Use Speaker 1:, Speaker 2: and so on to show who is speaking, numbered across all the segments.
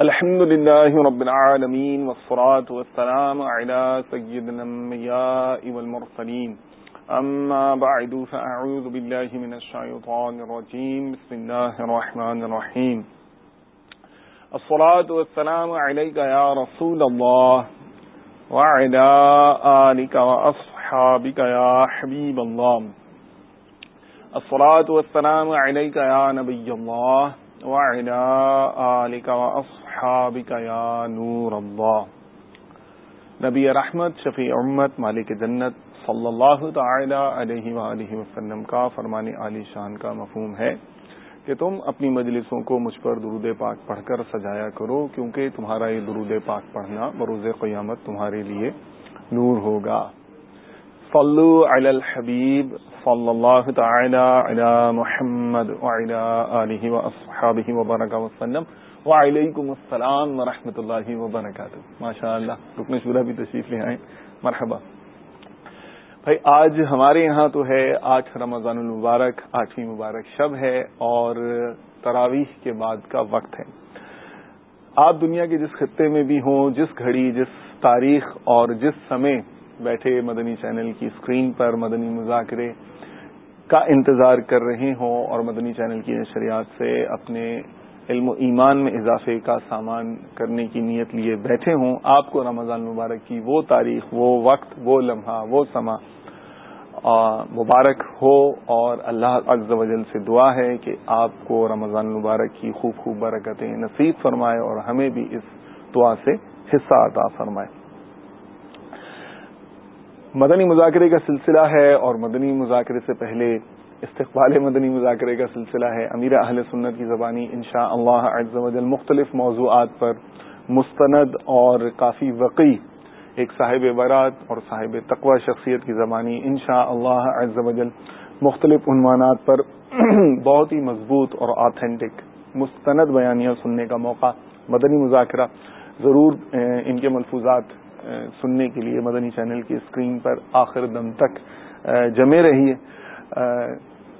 Speaker 1: الحمد لله رب العالمين والصلاة والسلام على سيد الأنبياء والمرسلين. أما بعد، فأعوذ بالله من الشيطان الرجيم. بسم الله الرحمن الرحيم. الصلاة والسلام عليك يا رسول الله وعلى آلك وأصحابك يا حبيب الله. الصلاة والسلام عليك يا نبي الله وعلى آلك وأصحابك يا نور الله نبی رحمت، شفیع امت، مالک جنت صلی اللہ تعالی علیہ وآلہ وسلم کا فرمان علی شان کا مفہوم ہے کہ تم اپنی مجلسوں کو مجھ پر درود پاک پڑھ کر سجایا کرو، کیونکہ تمہارا یہ درود پاک پڑھنا بروز قیامت تمہارے لیے نور ہوگا۔ صلو علی الحبیب صلی اللہ تعالی علی محمد وعلی آلہ واصحابہ وبرکہ وسلم. وعلیکم السلام ورحمۃ اللہ وبرکاتہ ماشاء اللہ رکن شورہ بھی تشریف لے آئیں. مرحبا. بھائی، آج ہمارے یہاں تو ہے آٹھ رمضان المبارک، آٹھویں مبارک شب ہے اور تراویح کے بعد کا وقت ہے۔ آپ دنیا کے جس خطے میں بھی ہوں، جس گھڑی، جس تاریخ اور جس سمے بیٹھے مدنی چینل کی اسکرین پر مدنی مذاکرے کا انتظار کر رہے ہوں اور مدنی چینل کی نشریات سے اپنے علم و ایمان میں اضافے کا سامان کرنے کی نیت لیے بیٹھے ہوں۔ آپ کو رمضان مبارک کی وہ تاریخ، وہ وقت، وہ لمحہ، وہ سما مبارک ہو اور اللہ عز و جل سے دعا ہے کہ آپ کو رمضان مبارک کی خوب خوب برکتیں نصیب فرمائے اور ہمیں بھی اس دعا سے حصہ عطا فرمائے۔ مدنی مذاکرے کا سلسلہ ہے اور مدنی مذاکرے سے پہلے استقبال مدنی مذاکرے کا سلسلہ ہے۔ امیر اہل سنت کی زبانی انشاء اللہ عز و جل مختلف موضوعات پر مستند اور کافی وقی ایک صاحب برات اور صاحب تقوی شخصیت کی زبانی انشاء اللہ عز و جل مختلف عنوانات پر بہت ہی مضبوط اور آتھینٹک مستند بیانیاں سننے کا موقع مدنی مذاکرہ ضرور ان کے ملفوظات سننے کے لیے مدنی چینل کی اسکرین پر آخر دم تک جمے رہیے۔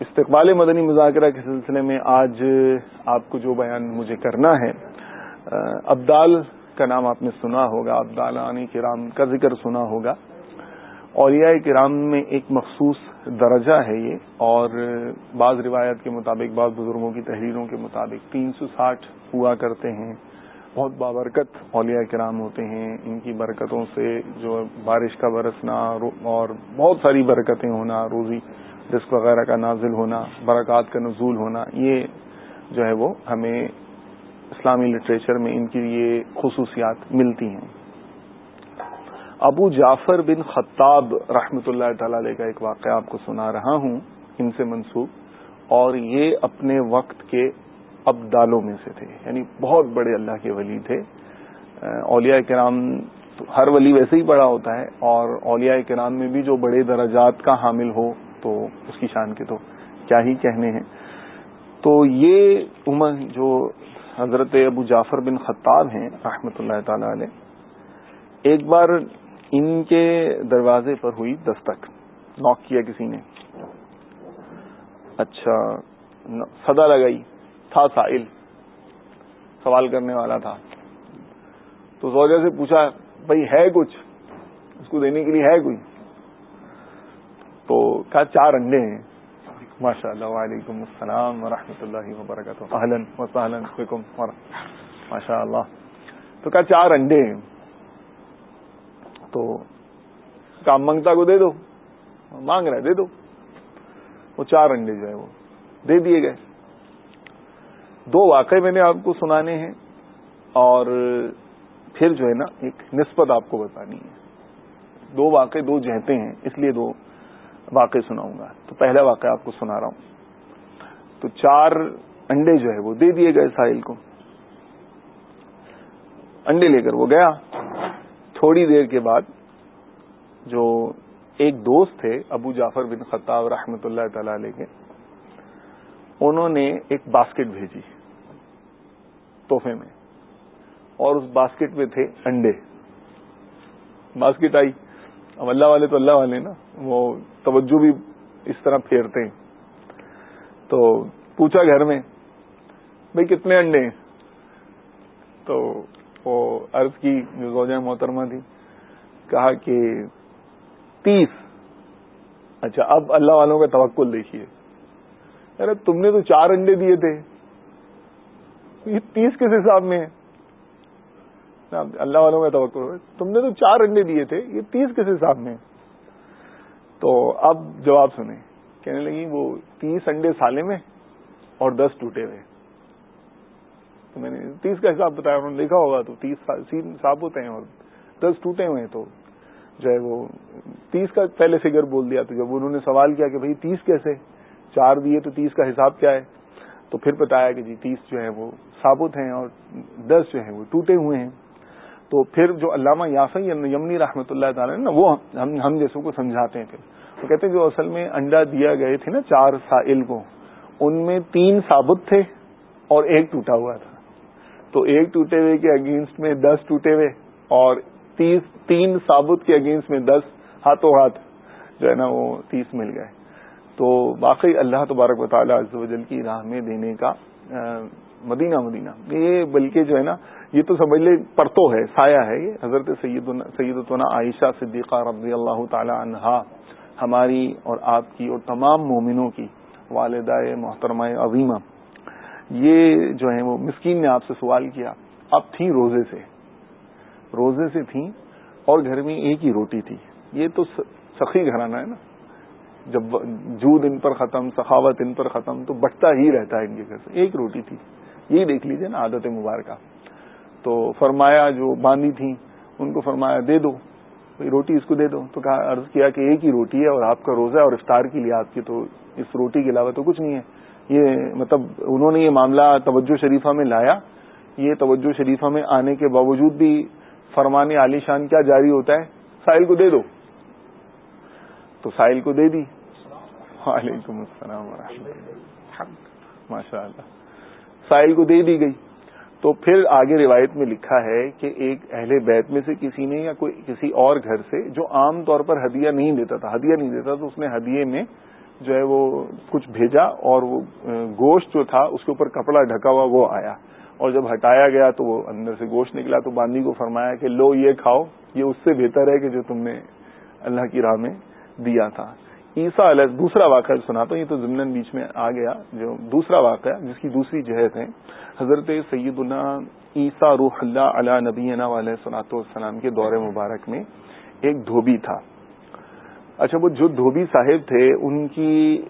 Speaker 1: استقبال مدنی مذاکرہ کے سلسلے میں آج آپ کو جو بیان مجھے کرنا ہے ابدال کا نام آپ نے سنا ہوگا، ابدالانی کرام کا ذکر سنا ہوگا۔ اولیاء کرام میں ایک مخصوص درجہ ہے یہ، اور بعض روایت کے مطابق، بعض بزرگوں کی تحریروں کے مطابق تین سو ساٹھ ہوا کرتے ہیں۔ بہت بابرکت اولیاء کرام ہوتے ہیں، ان کی برکتوں سے جو بارش کا برسنا اور بہت ساری برکتیں ہونا، روزی رزق وغیرہ کا نازل ہونا، برکات کا نزول ہونا، یہ جو ہے وہ ہمیں اسلامی لٹریچر میں ان کی یہ خصوصیات ملتی ہیں۔ ابو جعفر بن خطاب رحمۃ اللہ تعالی علیہ کا ایک واقعہ آپ کو سنا رہا ہوں، ان سے منسوخ، اور یہ اپنے وقت کے ابدالوں میں سے تھے۔ یعنی بہت بڑے اللہ کے ولی تھے۔ اولیاء کرام ہر ولی ویسے ہی بڑا ہوتا ہے اور اولیاء کرام میں بھی جو بڑے درجات کا حامل ہو تو اس کی شان کے تو کیا ہی کہنے ہیں۔ تو یہ عمر جو حضرت ابو جعفر بن خطاب ہیں رحمۃ اللہ تعالی علیہ، ایک بار ان کے دروازے پر ہوئی دستک۔ نوک کیا کسی نے۔ اچھا صدا لگائی۔ تھا سائل، سوال کرنے والا تھا۔ تو زوجہ سے پوچھا، بھائی، ہے کچھ؟ اس کو دینے کے لیے ہے کوئی؟ تو کہا، چار انڈے ہیں۔ ماشاء اللہ وعلیکم السلام ورحمۃ اللہ وبرکاتہ۔ اہلن وسلم ماشاء اللہ۔ تو کہا، چار انڈے ہیں۔ تو کام منگتا کو دے دو، مانگ رہے دے دو۔ وہ چار انڈے جو ہے وہ دے دیے گئے۔ دو واقعے میں نے آپ کو سنانے ہیں اور پھر جو ہے نا ایک نسبت آپ کو بتانی ہے۔ دو واقع دو جہتے ہیں، اس لیے دو واقع سناؤں گا۔ تو پہلا واقعہ آپ کو سنا رہا ہوں۔ تو چار انڈے جو ہے وہ دے دیے گئے ساحل کو۔ انڈے لے کر وہ گیا۔ تھوڑی دیر کے بعد جو ایک دوست تھے، ابو جعفر بن خطاب رحمۃ اللہ تعالی علیہ کے، انہوں نے ایک باسکٹ بھیجی۔ تحفے میں۔ اور اس باسکٹ میں تھے انڈے۔ باسکٹ آئی۔ اب اللہ والے تو اللہ والے نا۔ وہ توجہ بھی اس طرح پھیرتے ہیں۔ تو پوچھا گھر میں بھئی کتنے انڈے ہیں؟ تو وہ عرض کی، جو زوجہ محترمہ تھی، کہا کہ تیس۔ اچھا اب اللہ والوں کا توقل دیکھیے۔ ارے، تم نے تو چار انڈے دیے تھے۔ تیس کس حساب میں ہے؟ اللہ والوں کا توقع تم نے تو چار انڈے دیے تھے، یہ تیس کس حساب میں تو اب جواب سنیں۔ کہنے لگی، وہ تیس انڈے سالے میں اور دس ٹوٹے ہوئے۔ تو میں نے تیس کا حساب بتایا، انہوں نے دیکھا ہوگا تو تیس ثابت ہیں اور دس ٹوٹے ہوئے ہیں تو جو ہے وہ تیس کا پہلے فگر بول دیا۔ تو جب انہوں نے سوال کیا کہ بھائی تیس کیسے؟ چار دیے تو تیس کا حساب کیا ہے؟ تو پھر بتایا کہ جی تیس جو ہے وہ ثابت ہیں اور دس جو ہے وہ ٹوٹے ہوئے ہیں۔ تو پھر جو علامہ یاسین یمنی رحمۃ اللہ تعالی نا وہ ہم جیسوں کو سمجھاتے ہیں پھر۔ وہ کہتے ہیں جو اصل میں انڈا دیا گئے تھے نا چار سائل کو، ان میں تین ثابت تھے اور ایک ٹوٹا ہوا تھا۔ تو ایک ٹوٹے ہوئے کے اگینسٹ میں دس ٹوٹے ہوئے اور تیس، تین ثابت کے اگینسٹ میں دس ہاتھوں ہاتھ جو ہے نا وہ تیس مل گئے۔ تو واقعی اللہ تبارک و تعالیٰ عز جل کی راہ میں دینے کا مدینہ مدینہ۔ یہ بلکہ جو ہے نا، یہ تو سمجھ لے پرتو ہے، سایہ ہے یہ۔ حضرت سیدنا عائشہ صدیقہ رضی اللہ تعالی عنہا، ہماری اور آپ کی اور تمام مومنوں کی والدہ محترمہ عظیمہ۔ یہ جو ہے وہ مسکین نے آپ سے سوال کیا اب تھیں روزے سے۔ روزے سے تھیں اور گھر میں ایک ہی روٹی تھی۔ یہ تو سخی گھرانہ ہے نا۔ جب جود ان پر ختم، سخاوت ان پر ختم، تو بٹتا ہی رہتا ہے ان کے گھر سے۔ ایک روٹی تھی۔ یہی دیکھ لیجیے نا عادت مبارکہ۔ تو فرمایا جو باندھی تھیں، ان کو فرمایا دے دو روٹی اس کو دے دو۔ تو کہا، عرض کیا کہ ایک ہی روٹی ہے اور آپ کا روزہ اور افطار کے لیے آپ کی تو اس روٹی کے علاوہ تو کچھ نہیں ہے۔ یہ مطلب انہوں نے یہ معاملہ توجہ شریفہ میں لایا۔ یہ توجہ شریفہ میں آنے کے باوجود بھی فرمان عالی شان کیا جاری ہوتا ہے؟ ساحل کو دے دو۔ تو ساحل کو دے دی۔ وعلیکم السلام ورحمۃ ماشاء اللہ ساحل کو دے دی گئی۔ تو پھر آگے روایت میں لکھا ہے کہ ایک اہل بیت میں سے کسی نے یا کوئی کسی اور گھر سے جو عام طور پر ہدیہ نہیں دیتا تھا، ہدیہ نہیں دیتا تو اس نے ہدیے میں جو ہے وہ کچھ بھیجا اور وہ گوشت جو تھا، اس کے اوپر کپڑا ڈھکا ہوا وہ آیا۔ اور جب ہٹایا گیا تو وہ اندر سے گوشت نکلا۔ تو باندھی کو فرمایا کہ لو یہ کھاؤ، یہ اس سے بہتر ہے کہ جو تم نے اللہ کی راہ میں دیا تھا۔ عیسا علیہ دوسرا واقعہ سناتا ہوں یہ تو ضمن بیچ میں آ گیا۔ جو دوسرا واقعہ جس کی دوسری جہت ہے، حضرت سید اللہ عیسیٰ روح اللہ علیہ نبی علیہ صنعت والسلام کے دور مبارک میں ایک دھوبی تھا۔ اچھا وہ جو دھوبی صاحب تھے، ان کی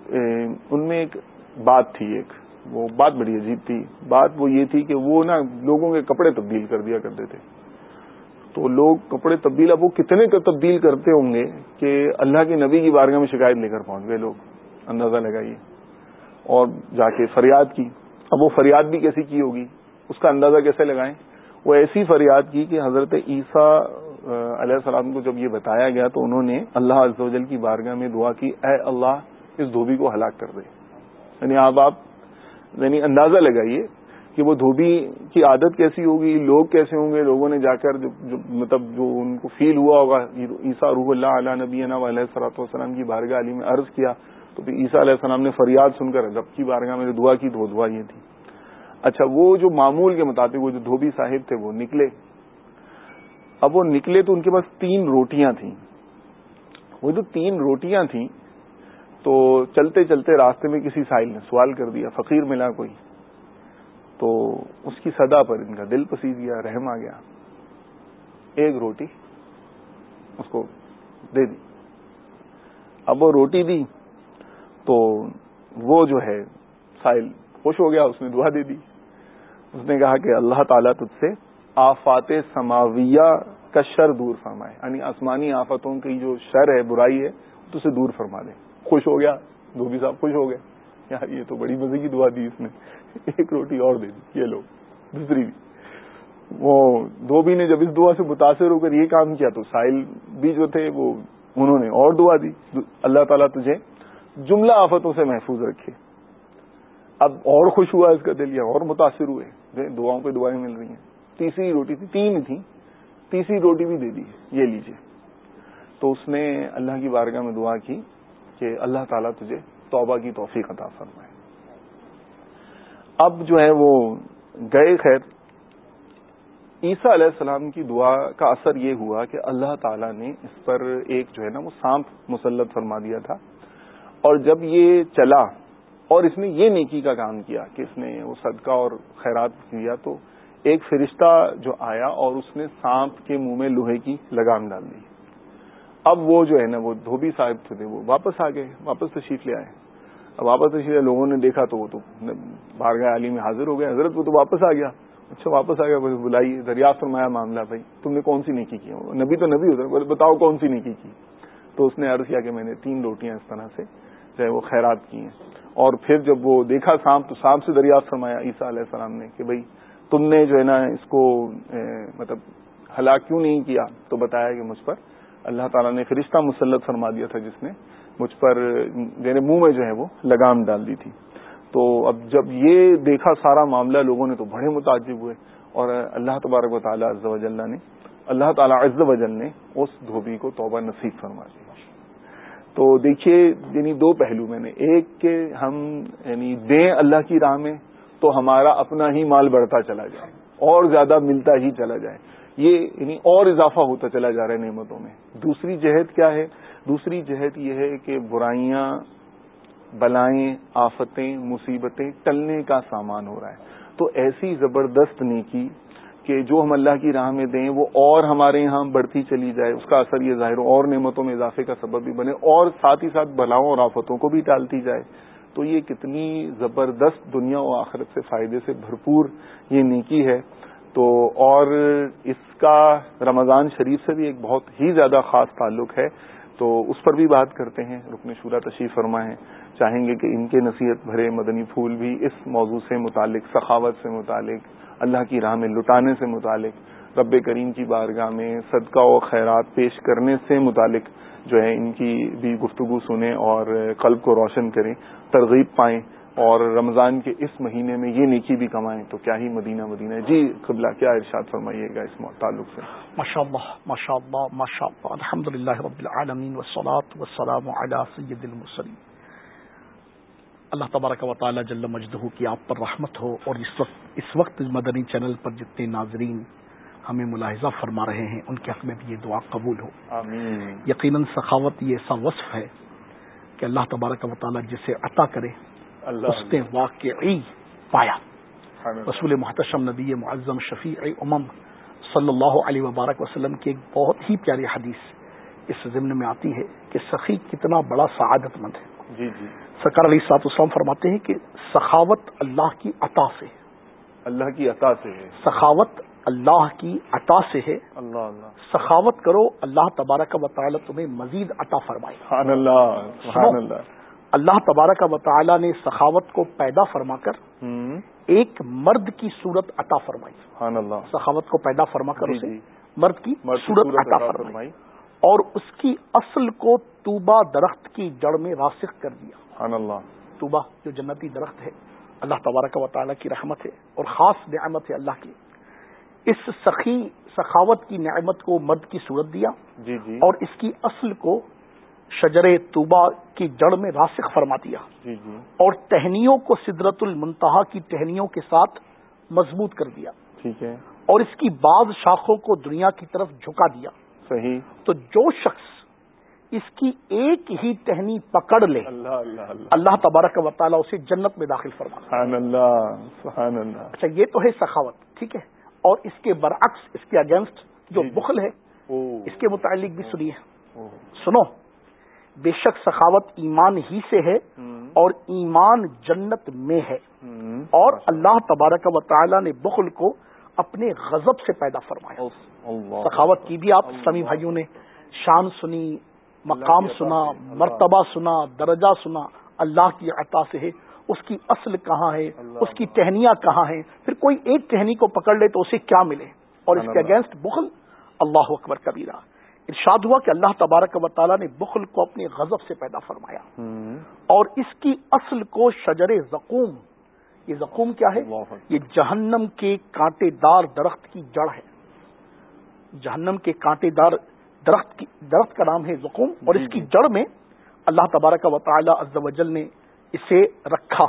Speaker 1: ان میں ایک بات تھی ایک۔ وہ بات بڑی عجیب تھی۔ بات وہ یہ تھی کہ وہ نا لوگوں کے کپڑے تبدیل کر دیا کرتے تھے۔ تو لوگ کپڑے تبدیل، اب وہ کتنے تبدیل کرتے ہوں گے کہ اللہ کے نبی کی بارگاہ میں شکایت لے کر پہنچ گئے لوگ، اندازہ لگائیے۔ اور جا کے فریاد کی۔ اب وہ فریاد بھی کیسی کی ہوگی؟ اس کا اندازہ کیسے لگائیں؟ وہ ایسی فریاد کی کہ حضرت عیسیٰ علیہ السلام کو جب یہ بتایا گیا تو انہوں نے اللہ عز و جل کی بارگاہ میں دعا کی، اے اللہ، اس دھوبی کو ہلاک کر دے۔ یعنی اب آپ یعنی اندازہ لگائیے کہ وہ دھوبی کی عادت کیسی ہوگی، لوگ کیسے ہوں گے، لوگوں نے جا کر جو مطلب جو ان کو فیل ہوا ہوگا، عیسیٰ روح اللہ علیہ نبی علیہ صلاحت والسلام کی بارگاہ علی میں عرض کیا، تو پھر عیسیٰ علیہ السلام نے فریاد سن کر رب کی بارگاہ میں دعا کی، تو وہ دعا یہ تھی۔ اچھا وہ جو معمول کے مطابق وہ جو دھوبی صاحب تھے، وہ نکلے۔ اب وہ نکلے تو ان کے پاس تین روٹیاں تھیں۔ وہ جو تین روٹیاں تھیں، تو چلتے چلتے راستے میں کسی ساحل نے سوال کر دیا، فقیر ملا کوئی۔ تو اس کی صدا پر ان کا دل پسی گیا، رحم آ گیا۔ ایک روٹی اس کو دے دی۔ اب وہ روٹی دی تو وہ جو ہے سائل خوش ہو گیا، اس نے دعا دے دی۔ اس نے کہا کہ اللہ تعالیٰ تجھ سے آفات سماویہ کا شر دور فرمائے یعنی آسمانی آفتوں کی جو شر ہے، برائی ہے تو اسے دور فرما دے۔ خوش ہو گیا، دھوبی صاحب خوش ہو گئے۔ یار یہ تو بڑی مزے کی دعا دی اس نے۔ ایک روٹی اور دے دی، یہ لوگ دوسری بھی۔ وہ دھوبی نے جب اس دعا سے متاثر ہو کر یہ کام کیا تو ساحل بھی جو تھے وہ، انہوں نے اور دعا دی۔ اللہ تعالیٰ تجھے جملہ آفتوں سے محفوظ رکھے۔ اب اور خوش ہوا اس کا دل یا اور متاثر ہوئے۔ دعاؤں پہ دعائیں مل رہی ہیں۔ تیسری روٹی تھی، تین تھی۔ تیسری روٹی بھی دے دی یہ لیجیے تو اس نے اللہ کی بارگاہ میں دعا کی کہ اللہ تعالیٰ تجھے توبہ کی توفیق عطا فرمائے۔ اب جو ہے وہ گئے، خیر، عیسیٰ علیہ السلام کی دعا کا اثر یہ ہوا کہ اللہ تعالیٰ نے اس پر ایک جو ہے نا وہ سانپ مسلط فرما دیا تھا۔ اور جب یہ چلا اور اس نے یہ نیکی کا کام کیا کہ اس نے وہ صدقہ اور خیرات کیا تو ایک فرشتہ جو آیا اور اس نے سانپ کے منہ میں لوہے کی لگام ڈال دی۔ اب وہ جو ہے نا، وہ دھوبی صاحب تھے، وہ واپس آ گئے، واپس تشریف لے آئے۔ اب واپس تشریف لوگوں نے دیکھا تو وہ تو بارگاہ علی میں حاضر ہو گیا حضرت وہ تو واپس آ گیا۔ اچھا واپس آ گیا بلائی، دریافت فرمایا معاملہ، بھائی، تم نے کون سی نیکی کی؟ نبی تو نبی ہوتا بتاؤ کون سی نیکی کی؟ تو اس نے عرض کیا کہ میں نے تین روٹیاں اس طرح سے جو ہے وہ خیرات کی ہیں۔ اور پھر جب وہ دیکھا سانپ، تو سانپ سے دریافت فرمایا عیسیٰ علیہ السلام نے کہ بھائی، تم نے جو ہے نا اس کو مطلب ہلاک کیوں نہیں کیا؟ تو بتایا کہ مجھ پر اللہ تعالیٰ نے فرشتہ مسلط فرما دیا تھا جس نے، مجھ پر میرے منہ میں جو ہے وہ لگام ڈال دی تھی۔ تو اب جب یہ دیکھا سارا معاملہ لوگوں نے تو بڑے متعجب ہوئے اور اللہ تبارک و تعالیٰ عز و جل نے، اللہ تعالیٰ عز و جل نے اس دھوبی کو توبہ نصیب فرما دی۔ تو دیکھیے یعنی دو پہلو میں نے، ایک کہ ہم یعنی دیں اللہ کی راہ میں تو ہمارا اپنا ہی مال بڑھتا چلا جائے، اور زیادہ ملتا ہی چلا جائے۔ یہ یعنی اور اضافہ ہوتا چلا جا رہا ہے نعمتوں میں۔ دوسری جہت کیا ہے؟ دوسری جہت یہ ہے کہ برائیاں، بلائیں، آفتیں، مصیبتیں ٹلنے کا سامان ہو رہا ہے۔ تو ایسی زبردست نیکی کہ جو ہم اللہ کی راہ میں دیں، وہ اور ہمارے یہاں بڑھتی چلی جائے۔ اس کا اثر یہ ظاہر ہو، اور نعمتوں میں اضافے کا سبب بھی بنے اور ساتھ ہی ساتھ بلاؤں اور آفتوں کو بھی ٹالتی جائے۔ تو یہ کتنی زبردست دنیا و آخرت سے فائدے سے بھرپور یہ نیکی ہے۔ تو اور اس کا رمضان شریف سے بھی ایک بہت ہی زیادہ خاص تعلق ہے۔ تو اس پر بھی بات کرتے ہیں۔ رکن شورا تشریف فرما ہے چاہیں گے کہ ان کے نصیحت بھرے مدنی پھول بھی اس موضوع سے متعلق، سخاوت سے متعلق، اللہ کی راہ میں لٹانے سے متعلق، رب کریم کی بارگاہ میں صدقہ و خیرات پیش کرنے سے متعلق جو ہے، ان کی بھی گفتگو سنیں اور قلب کو روشن کریں، ترغیب پائیں۔ اور رمضان کے اس مہینے میں یہ نیکی بھی کمائیں تو کیا ہی مدینہ مدینہ جی قبلہ کیا ارشاد فرمائیے گا اس تعلق سے؟
Speaker 2: ماشاء اللہ ماشاء اللہ ماشاء اللہ الحمد للہ رب العالمین والصلاة والسلام علی سید المرسلین۔ اللہ تبارک و تعالی جل مجدہ کی آپ پر رحمت ہو اور اس وقت اس وقت مدنی چینل پر جتنے ناظرین ہمیں ملاحظہ فرما رہے ہیں ان کے حق میں بھی یہ دعا قبول ہو۔ یقیناً سخاوت یہ ایسا وصف ہے کہ اللہ تبارک و تعالی جسے عطا کرے اس نے واقعی پایا۔ رسول محتشم نبی معظم شفیع امم صلی اللہ علیہ وبارک وسلم کی ایک بہت ہی پیاری حدیث اس ضمن میں آتی ہے کہ سخی کتنا بڑا سعادت مند ہے۔ جی جی۔ سرکار علی سات اسلام فرماتے ہیں کہ سخاوت اللہ کی عطا سے
Speaker 1: اللہ کی عطا سے ہے۔
Speaker 2: سخاوت اللہ کی عطا سے ہے۔ اللہ اللہ۔ سخاوت کرو اللہ تبارک و تعالی تمہیں مزید عطا فرمائے۔
Speaker 1: سبحان اللہ سبحان اللہ۔
Speaker 2: اللہ تبارک و تعالی نے سخاوت کو پیدا فرما کر ایک مرد کی صورت عطا فرمائی۔
Speaker 1: سبحان اللہ۔
Speaker 2: سخاوت کو پیدا فرما کر جی، اسے جی۔ مرد کی صورت عطا فرمائی۔ اور اس کی اصل کو توبا درخت کی جڑ میں راسخ کر دیا۔
Speaker 1: سبحان اللہ۔
Speaker 2: توبا جو جنتی درخت ہے اللہ تبارک و تعالیٰ کی رحمت ہے اور خاص نعمت ہے اللہ کی۔ اس سخی سخاوت کی نعمت کو مرد کی صورت دیا۔
Speaker 1: جی جی۔
Speaker 2: اور اس کی اصل کو شجر طوبہ کی جڑ میں راسخ فرما دیا
Speaker 1: جی جی
Speaker 2: اور ٹہنیوں کو سدرت المنتہا کی ٹہنیوں کے ساتھ مضبوط کر دیا
Speaker 1: ٹھیک ہے۔
Speaker 2: اور اس کی بعض شاخوں کو دنیا کی طرف جھکا دیا۔
Speaker 1: صحیح۔
Speaker 2: تو جو شخص اس کی ایک ہی ٹہنی پکڑ لے
Speaker 1: اللہ اللہ اللہ,
Speaker 2: اللہ تبارک و تعالیٰ اسے جنت میں داخل فرما۔
Speaker 1: سبحان اللہ سبحان اللہ۔
Speaker 2: اچھا یہ تو ہے سخاوت ٹھیک ہے۔ اور اس کے برعکس اس کے اگینسٹ جو جی، جی۔ بخل ہے اس کے متعلق بھی سنیے۔ سنو۔ بے شک سخاوت ایمان ہی سے ہے اور ایمان جنت میں ہے۔ اور اللہ تبارک و تعالی نے بخل کو اپنے غضب سے پیدا فرمایا۔ سخاوت کی بھی آپ سمی بھائیوں نے شان سنی مقام سنا مرتبہ سنا درجہ سنا اللہ کی عطا سے ہے۔ اس کی اصل کہاں ہے؟ اس کی ٹہنیاں کہاں ہیں؟ پھر کوئی ایک ٹہنی کو پکڑ لے تو اسے کیا ملے؟ اور اس کے اگینسٹ بخل اللہ اکبر کبیرہ۔ ارشاد ہوا کہ اللہ تبارک و تعالیٰ نے بخل کو اپنے غضب سے پیدا فرمایا۔ اور اس کی اصل کو شجر زقوم یہ زقوم کیا ہے؟ یہ جہنم کے کانٹے دار درخت کی جڑ ہے۔ جہنم کے کانٹے دار درخت کی درخت کا نام ہے زقوم اور اس کی جڑ میں اللہ تبارک و تعالی عز و جل نے اسے رکھا۔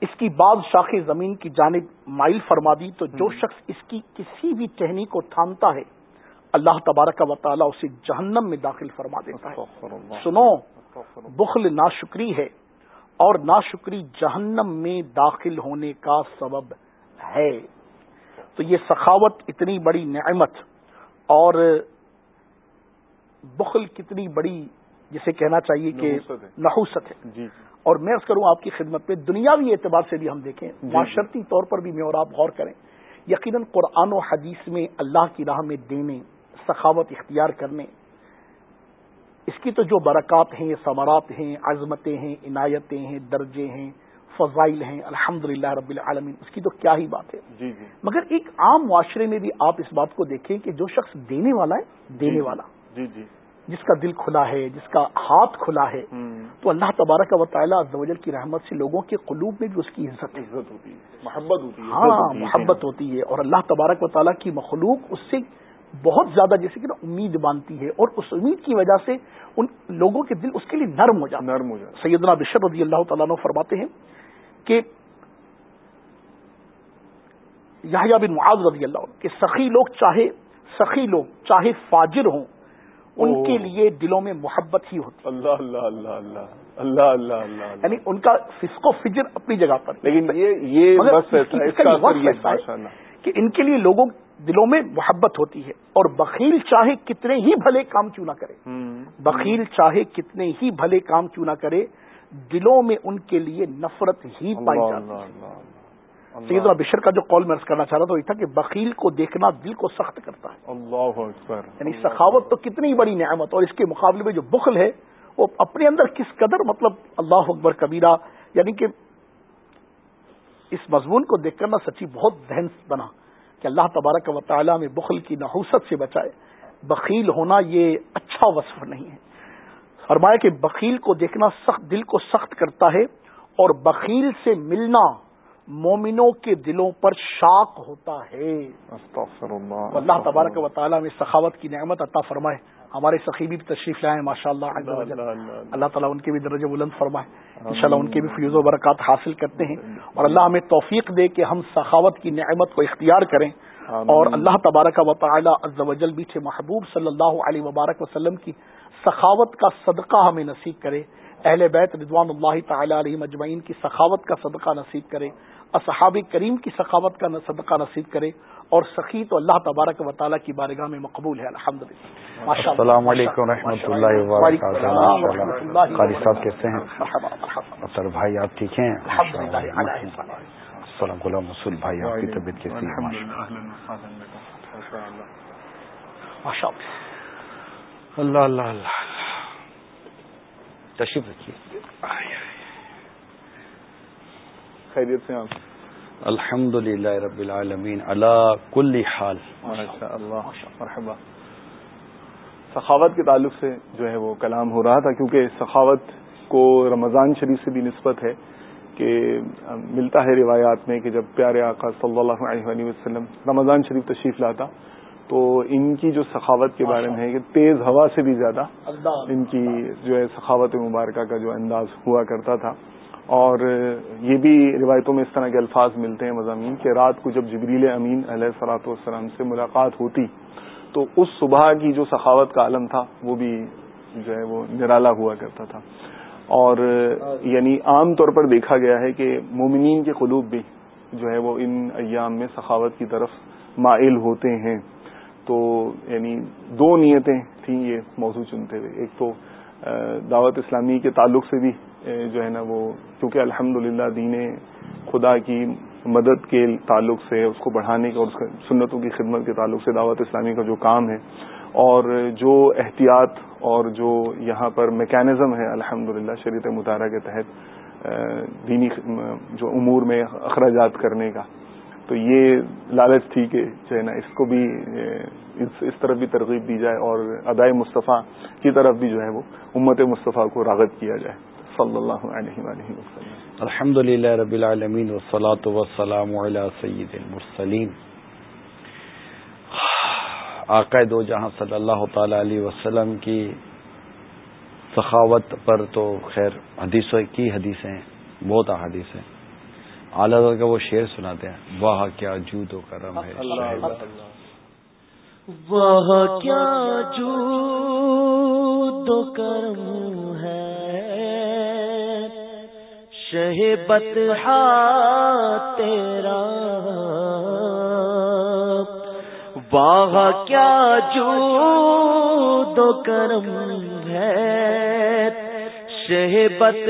Speaker 2: اس کی بعض شاخ زمین کی جانب مائل فرما دی تو جو شخص اس کی کسی بھی ٹہنی کو تھامتا ہے اللہ تبارک و تعالیٰ اسے جہنم میں داخل فرما دیتا ہے سنو بخل ناشکری ہے اور ناشکری جہنم میں داخل ہونے کا سبب ہے تو یہ سخاوت اتنی بڑی نعمت اور بخل کتنی بڑی جسے کہنا چاہیے کہ نحوست ہے جی, جی۔ اور میں اس کروں آپ کی خدمت پہ دنیاوی اعتبار سے بھی ہم دیکھیں جی۔ معاشرتی طور پر بھی میں اور آپ غور کریں یقیناً قرآن و حدیث میں اللہ کی راہ میں دینے سخاوت اختیار کرنے۔ اس کی تو جو برکات ہیں ثمرات ہیں عظمتیں ہیں عنایتیں ہیں درجے ہیں فضائل ہیں الحمد رب العالمین اس کی تو کیا ہی بات ہے۔ جی جی۔ مگر ایک عام معاشرے میں بھی آپ اس بات کو دیکھیں کہ جو شخص دینے والا ہے دینے والا۔ جی جی۔ جس کا دل کھلا ہے جس کا ہاتھ کھلا ہے تو اللہ تبارک و تعالیٰ زوجل کی رحمت سے لوگوں کے قلوب میں بھی اس کی عزت عزت ہوتی ہے محبت ہوتی ہے ہاں محبت ہوتی ہے۔ اور اللہ تبارک و تعالیٰ کی مخلوق اس سے بہت زیادہ جیسے کہ نا امید مانتی ہے اور اس امید کی وجہ سے ان لوگوں کے دل اس کے لیے نرم ہو جاتا نرم ہو جاتا سیدنا بشر رضی اللہ تعالیٰ نے فرماتے ہیں کہ یحییٰ بن معاذ رضی اللہ عنہ کہ سخی لوگ چاہے سخی لوگ چاہے فاجر ہوں ان کے لیے دلوں میں محبت ہی ہوتی
Speaker 1: اللہ اللہ اللہ اللہ اللہ اللہ اللہ
Speaker 2: یعنی ان کا فسق و فجر اپنی جگہ پر۔
Speaker 1: لیکن یہ
Speaker 2: کہ ان کے لیے لوگوں دلوں میں محبت ہوتی ہے اور بخیل چاہے کتنے ہی بھلے کام کیوں نہ کرے۔ بخیل چاہے کتنے ہی بھلے کام کیوں نہ کرے دلوں میں ان کے لیے نفرت ہی پائی جاتی سید بشر کا جو کال میں کرنا چاہ رہا تھا وہ تھا کہ بکیل کو دیکھنا دل کو سخت کرتا ہے۔
Speaker 1: اللہ اکبر
Speaker 2: یعنی سخاوت تو کتنی بڑی نعمت اور اس کے مقابلے میں جو بخل ہے وہ اپنے اندر کس قدر مطلب اللہ اکبر کبیرہ یعنی کہ اس مضمون کو دیکھ کر نا سچی بہت ذہن بنا۔ کہ اللہ تبارک و تعالیٰ میں بخل کی نحوست سے بچائے۔ بخیل ہونا یہ اچھا وصف نہیں ہے۔ فرمایا کہ بخیل کو دیکھنا سخت دل کو سخت کرتا ہے اور بخیل سے ملنا مومنوں کے دلوں پر شاک ہوتا ہے۔ اللہ تبارک و تعالیٰ میں سخاوت کی نعمت عطا فرمائے۔ ہمارے سخیبی بھی تشریف لائے ماشاء اللہ اللہ تعالیٰ ان کے بھی درجہ بلند فرمائے۔ ان شاء اللہ ان کے بھی فیوز و برکات حاصل کرتے ہیں۔ اور اللہ ہمیں توفیق دے کہ ہم سخاوت کی نعمت کو اختیار کریں۔ اور اللہ تبارک و تعالیٰ وجل بیٹھے محبوب صلی اللہ علیہ وبارک وسلم کی سخاوت کا صدقہ ہمیں نصیب کرے۔ اہل بیت رضوان اللہ تعالی علیہ مجمعین کی سخاوت کا صدقہ نصیب کرے۔ اصحاب کریم کی سخاوت کا صدقہ نصیب کرے۔ اور سخی تو اللہ تبارک و تعالیٰ کی بارگاہ میں مقبول ہے الحمد للہ
Speaker 3: السلام علیکم رحمۃ اللہ وبرکاتہ۔ قاری صاحب کیسے ہیں؟ سر بھائی آپ ٹھیک ہیں؟ السلام۔ غلام مسول بھائی آپ کی طبیعت کیسی ہے؟ اللہ اللہ اللہ۔ تشریف رکھیے۔
Speaker 1: خیریت سے آپ؟
Speaker 3: الحمد للہ رب العالمین اللہ کل حال۔
Speaker 1: اللہ مرحبا۔ سخاوت کے تعلق سے جو ہے وہ کلام ہو رہا تھا کیونکہ سخاوت کو رمضان شریف سے بھی نسبت ہے کہ ملتا ہے روایات میں کہ جب پیارے آقا صلی اللہ علیہ وسلم رمضان شریف تشریف لاتا تو ان کی جو سخاوت کے بارے میں ہے کہ تیز ہوا سے بھی زیادہ ان کی جو ہے سخاوت مبارکہ کا جو انداز ہوا کرتا تھا۔ اور یہ بھی روایتوں میں اس طرح کے الفاظ ملتے ہیں مضامین کہ رات کو جب جبریل امین علیہ سلاۃ والسلام سے ملاقات ہوتی تو اس صبح کی جو سخاوت کا عالم تھا وہ بھی جو ہے وہ نرالا ہوا کرتا تھا اور یعنی عام طور پر دیکھا گیا ہے کہ مومنین کے قلوب بھی جو ہے وہ ان ایام میں سخاوت کی طرف مائل ہوتے ہیں تو یعنی دو نیتیں تھیں یہ موضوع چنتے ہوئے۔ ایک تو دعوت اسلامی کے تعلق سے بھی جو ہے نا وہ کیونکہ الحمد للہ دین خدا کی مدد کے تعلق سے، اس کو بڑھانے کا اور اس سنتوں کی خدمت کے تعلق سے دعوت اسلامی کا جو کام ہے، اور جو احتیاط اور جو یہاں پر میکینزم ہے الحمد للہ شریعت مطالعہ کے تحت دینی جو امور میں اخراجات کرنے کا۔ تو یہ لالچ تھی کہ جو ہے نا، اس کو بھی اس طرف بھی ترغیب دی جائے اور ادائے مصطفیٰ کی طرف بھی جو ہے وہ امت مصطفیٰ کو راغت کیا جائے۔ صلی اللہ علیہ وآلہ وسلم.
Speaker 3: الحمد للہ رب العالمین وسلاۃ وسلام علی سید المرسلین. عقائد دو جہاں صلی اللہ تعالی علیہ وسلم کی سخاوت پر تو خیر حدیث کی حدیثیں بہت احادیث ہیں. اعلیٰ کا وہ شعر سناتے ہیں. واہ کیا جو تو کرم ہے.
Speaker 4: واہ کیا جو تو کرم ہے۔ شہ بتہ تیرا۔ واہ، کیا جو دو کرم ہے۔ شہبت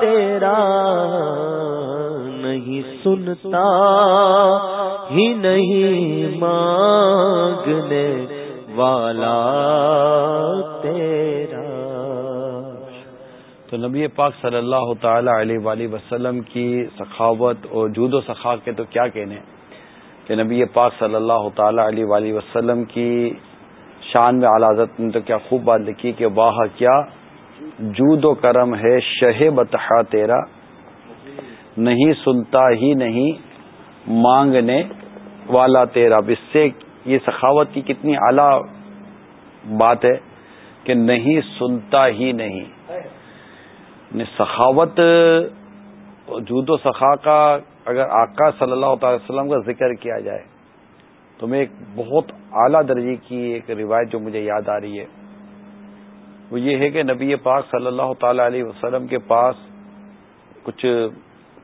Speaker 4: تیرا۔ نہیں سنتا، ہی نہیں مانگنے والا تیرا۔
Speaker 3: تو نبی پاک صلی اللہ تعالی علیہ وسلم کی سخاوت اور جود و سخا کے تو کیا کہنے کہ نبی پاک صلی اللہ تعالی علیہ وآلہ وسلم کی شان میں حضرت نے تو کیا خوب بات لکھی کہ واہ کیا؟ جود و کرم ہے شہ بتہ تیرا، نہیں سنتا ہی نہیں مانگنے والا تیرا۔ اس سے یہ سخاوت کی کتنی اعلی بات ہے کہ نہیں سنتا ہی نہیں۔ سخاوت، جود و سخا کا اگر آقا صلی اللہ تعالی وسلم کا ذکر کیا جائے، تو میں ایک بہت اعلیٰ درجے کی ایک روایت جو مجھے یاد آ رہی ہے۔ وہ یہ ہے کہ نبی پاک صلی اللہ تعالی علیہ وسلم کے پاس کچھ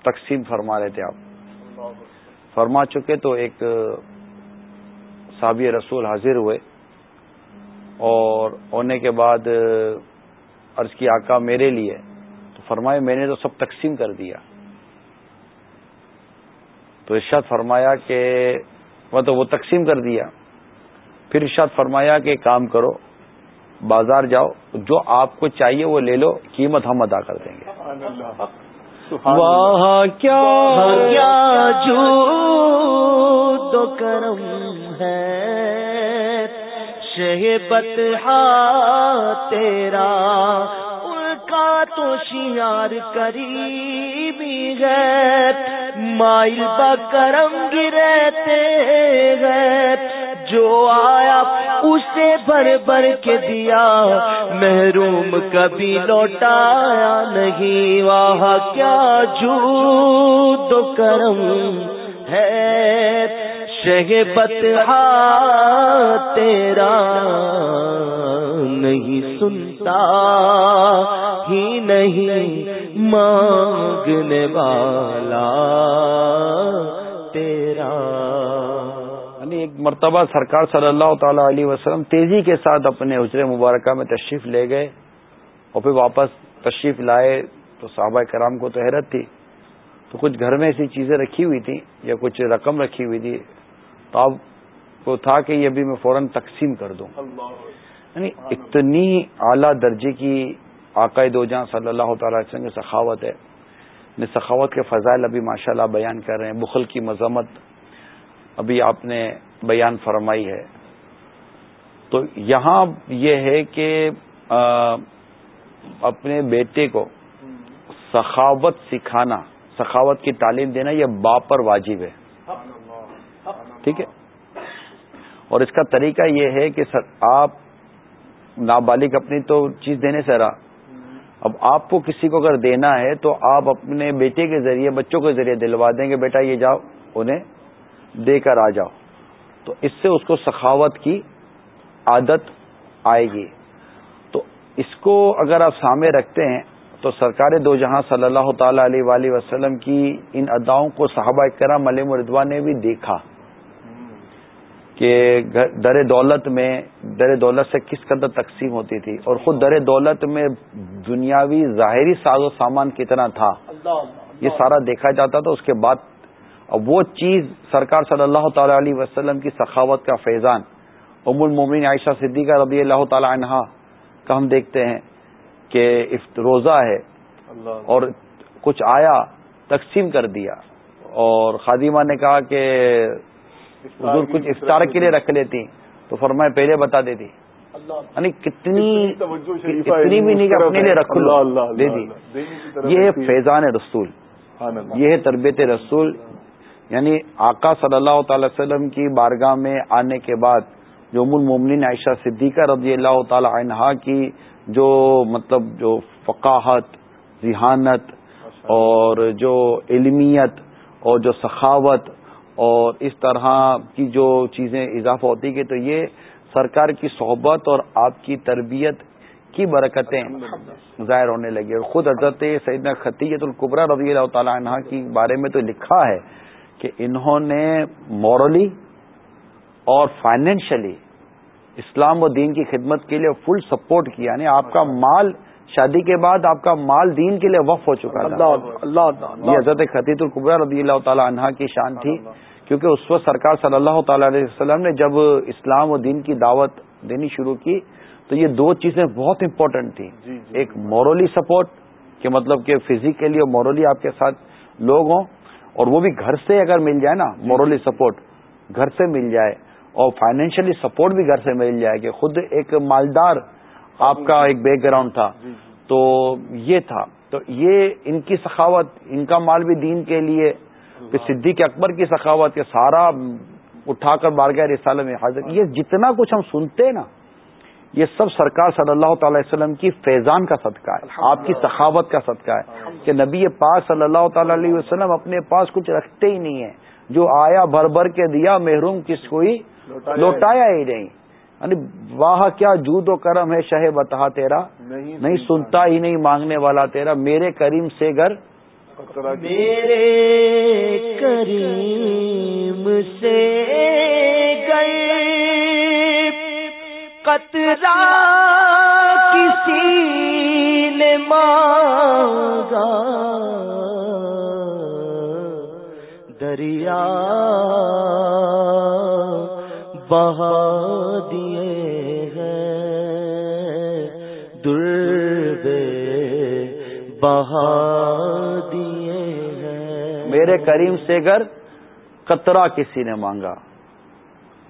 Speaker 3: تقسیم فرما رہے تھے آپ۔ فرما چکے تو ایک صابی رسول حاضر ہوئے اور ہونے کے بعد عرض کی آقا میرے لیے تو فرمائے میں نے تو سب تقسیم کر دیا۔ تو ارشاد فرمایا کہ تو وہ تقسیم کر دیا۔ پھر ارشاد فرمایا کہ کام کرو بازار جاؤ جو آپ کو چاہیے وہ لے لو قیمت ہم ادا کر دیں گے۔
Speaker 4: وہاں کیا جو تو کرم ہے۔ شہبت تیرا کا تو شیار کری بھی ہے مائل بکرم گرتے گئے جو آیا اسے بھر بھر کے دیا، محروم کبھی لوٹایا نہیں۔ واہ، کیا جو کرم ہے۔ شہبت ہاں تیرا، نہیں سنتا ہی نہیں مانگنے والا تیرا۔
Speaker 3: یعنی ایک مرتبہ سرکار صلی اللہ تعالی علیہ وسلم تیزی کے ساتھ اپنے حجر مبارکہ میں تشریف لے گئے اور پھر واپس تشریف لائے تو صحابہ کرام کو تو حیرت تھی۔ تو کچھ گھر میں ایسی چیزیں رکھی ہوئی تھی یا کچھ رقم رکھی ہوئی تھی۔ تو اب وہ تھا کہ یہ بھی میں فوراً تقسیم کر دوں۔ یعنی اتنی اعلی درجے کی عقائد دو جہاں صلی اللہ تعالی وسلم کی سخاوت ہے۔ سخاوت کے فضائل ابھی ماشاء اللہ بیان کر رہے ہیں۔ بخل کی مذمت ابھی آپ نے بیان فرمائی ہے۔ تو یہاں یہ ہے کہ اپنے بیٹے کو سخاوت سکھانا سخاوت کی تعلیم دینا یہ باپ پر واجب ہے۔ ٹھیک ہے؟ اور اس کا طریقہ یہ ہے کہ سر آپ نابالغ اپنی تو چیز دینے سے رہا۔ اب آپ کو کسی کو اگر دینا ہے تو آپ اپنے بیٹے کے ذریعے، بچوں کے ذریعے دلوا دیں گے، بیٹا یہ جاؤ، انہیں دے کر آ جاؤ۔ تو اس سے اس کو سخاوت کی عادت آئے گی۔ تو اس کو اگر آپ سامنے رکھتے ہیں تو سرکار دو جہاں صلی اللہ تعالی علیہ وآلہ وسلم کی ان اداؤں کو صحابہ کرام علیم ردوان نے بھی دیکھا۔ کہ در دولت میں در دولت سے کس قدر تقسیم ہوتی تھی؟ اور خود در دولت میں دنیاوی ظاہری ساز و سامان کتنا تھا؟ یہ سارا دیکھا جاتا تھا اس کے بعد اب وہ چیز سرکار صلی اللہ تعالی علیہ وسلم کی سخاوت کا فیضان ام المومن عائشہ صدیقہ رضی اللہ تعالی عنہا کا ہم دیکھتے ہیں کہ روزہ ہے اور کچھ آیا تقسیم کر دیا اور خادمہ نے کہا کہ حضور کچھ افطار کے لیے رکھ لیتی تو فرمائے پہلے بتا دیتی۔ یعنی کتنی اتنی بھی نہیں اپنے لیے رکھ لو۔ دے دی۔ یہ فیضان رسول۔ یہ ہے تربیت رسول۔ یعنی آقا صلی اللہ تعالی وسلم کی بارگاہ میں آنے کے بعد جو ام المومنین عائشہ صدیقہ رضی اللہ تعالی عنہا کی جو مطلب جو فقاہت ذہانت اور جو علمیت اور جو سخاوت اور اس طرح کی جو چیزیں اضافہ ہوتی کہ تو یہ سرکار کی صحبت اور آپ کی تربیت کی برکتیں ظاہر ہونے لگی اور خود حضرت سیدنا خطیت القبرہ رضی اللہ تعالیٰ عنہ کے بارے میں تو لکھا ہے کہ انہوں نے مورلی اور فائنینشلی اسلام و دین کی خدمت کے لیے فل سپورٹ کیا یعنی آپ کا مال شادی کے بعد آپ کا مال دین کے لیے وقف ہو چکا تھا۔ یہ حضرت خطیط القبرہ رضی اللہ تعالی عنہ کی شان تھی کیونکہ اس وقت سرکار صلی اللہ تعالی علیہ وسلم نے جب اسلام و دین کی دعوت دینی شروع کی تو یہ دو چیزیں بہت امپورٹنٹ تھیں۔ جی، جی۔ ایک مورلی سپورٹ کہ مطلب کہ فزیکلی اور مورلی آپ کے ساتھ لوگ ہوں اور وہ بھی گھر سے اگر مل جائے نا مورلی جی، سپورٹ گھر سے مل جائے اور فائنینشلی سپورٹ بھی گھر سے مل جائے کہ خود ایک مالدار آپ کا ایک بیک گراؤنڈ تھا۔ تو یہ تھا۔ تو یہ ان کی سخاوت ان کا مال بھی دین کے لیے کہ صدیق اکبر کی سخاوت کے سارا اٹھا کر بارگاہ رسالہ میں حاضر۔ یہ جتنا کچھ ہم سنتے ہیں نا یہ سب سرکار صلی اللہ تعالی وسلم کی فیضان کا صدقہ ہے۔ آپ کی سخاوت کا صدقہ ہے کہ نبی پاک صلی اللہ تعالی علیہ وسلم اپنے پاس کچھ رکھتے ہی نہیں ہیں۔ جو آیا بھر بھر کے دیا محروم کس کو ہی لوٹایا ہی نہیں۔ یعنی واہ کیا جود و کرم ہے شہ بتا تیرا؟ نہیں سنتا۔ ہی نہیں مانگنے والا تیرا میرے کریم سے گھر
Speaker 4: میرے کریم سے گئے قطرہ کسی نے مانگا۔ دریا بہا دیے ہیں۔ در بہا دیے ہیں۔
Speaker 3: میرے کریم سے گھر قطرہ کسی نے مانگا۔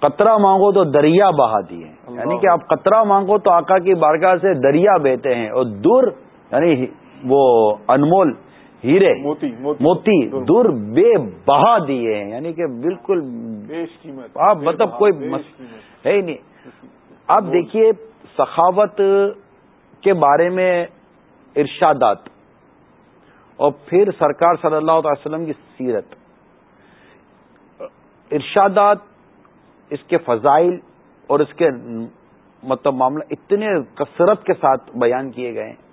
Speaker 3: قطرہ مانگو تو دریا بہا دیے یعنی کہ آپ قطرہ مانگو تو آقا کی بارگاہ سے دریا بہتے ہیں اور دور یعنی وہ انمول ہیرے موتی موتی دور بے بہا دیے ہیں یعنی کہ بالکل آپ مطلب کوئی ہے ہی نہیں۔ آپ دیکھیے سخاوت کے بارے میں ارشادات اور پھر سرکار صلی اللہ علیہ وسلم کی سیرت۔ ارشادات اس کے فضائل اور اس کے مطلب معاملہ اتنے کثرت کے ساتھ بیان کیے گئے ہیں۔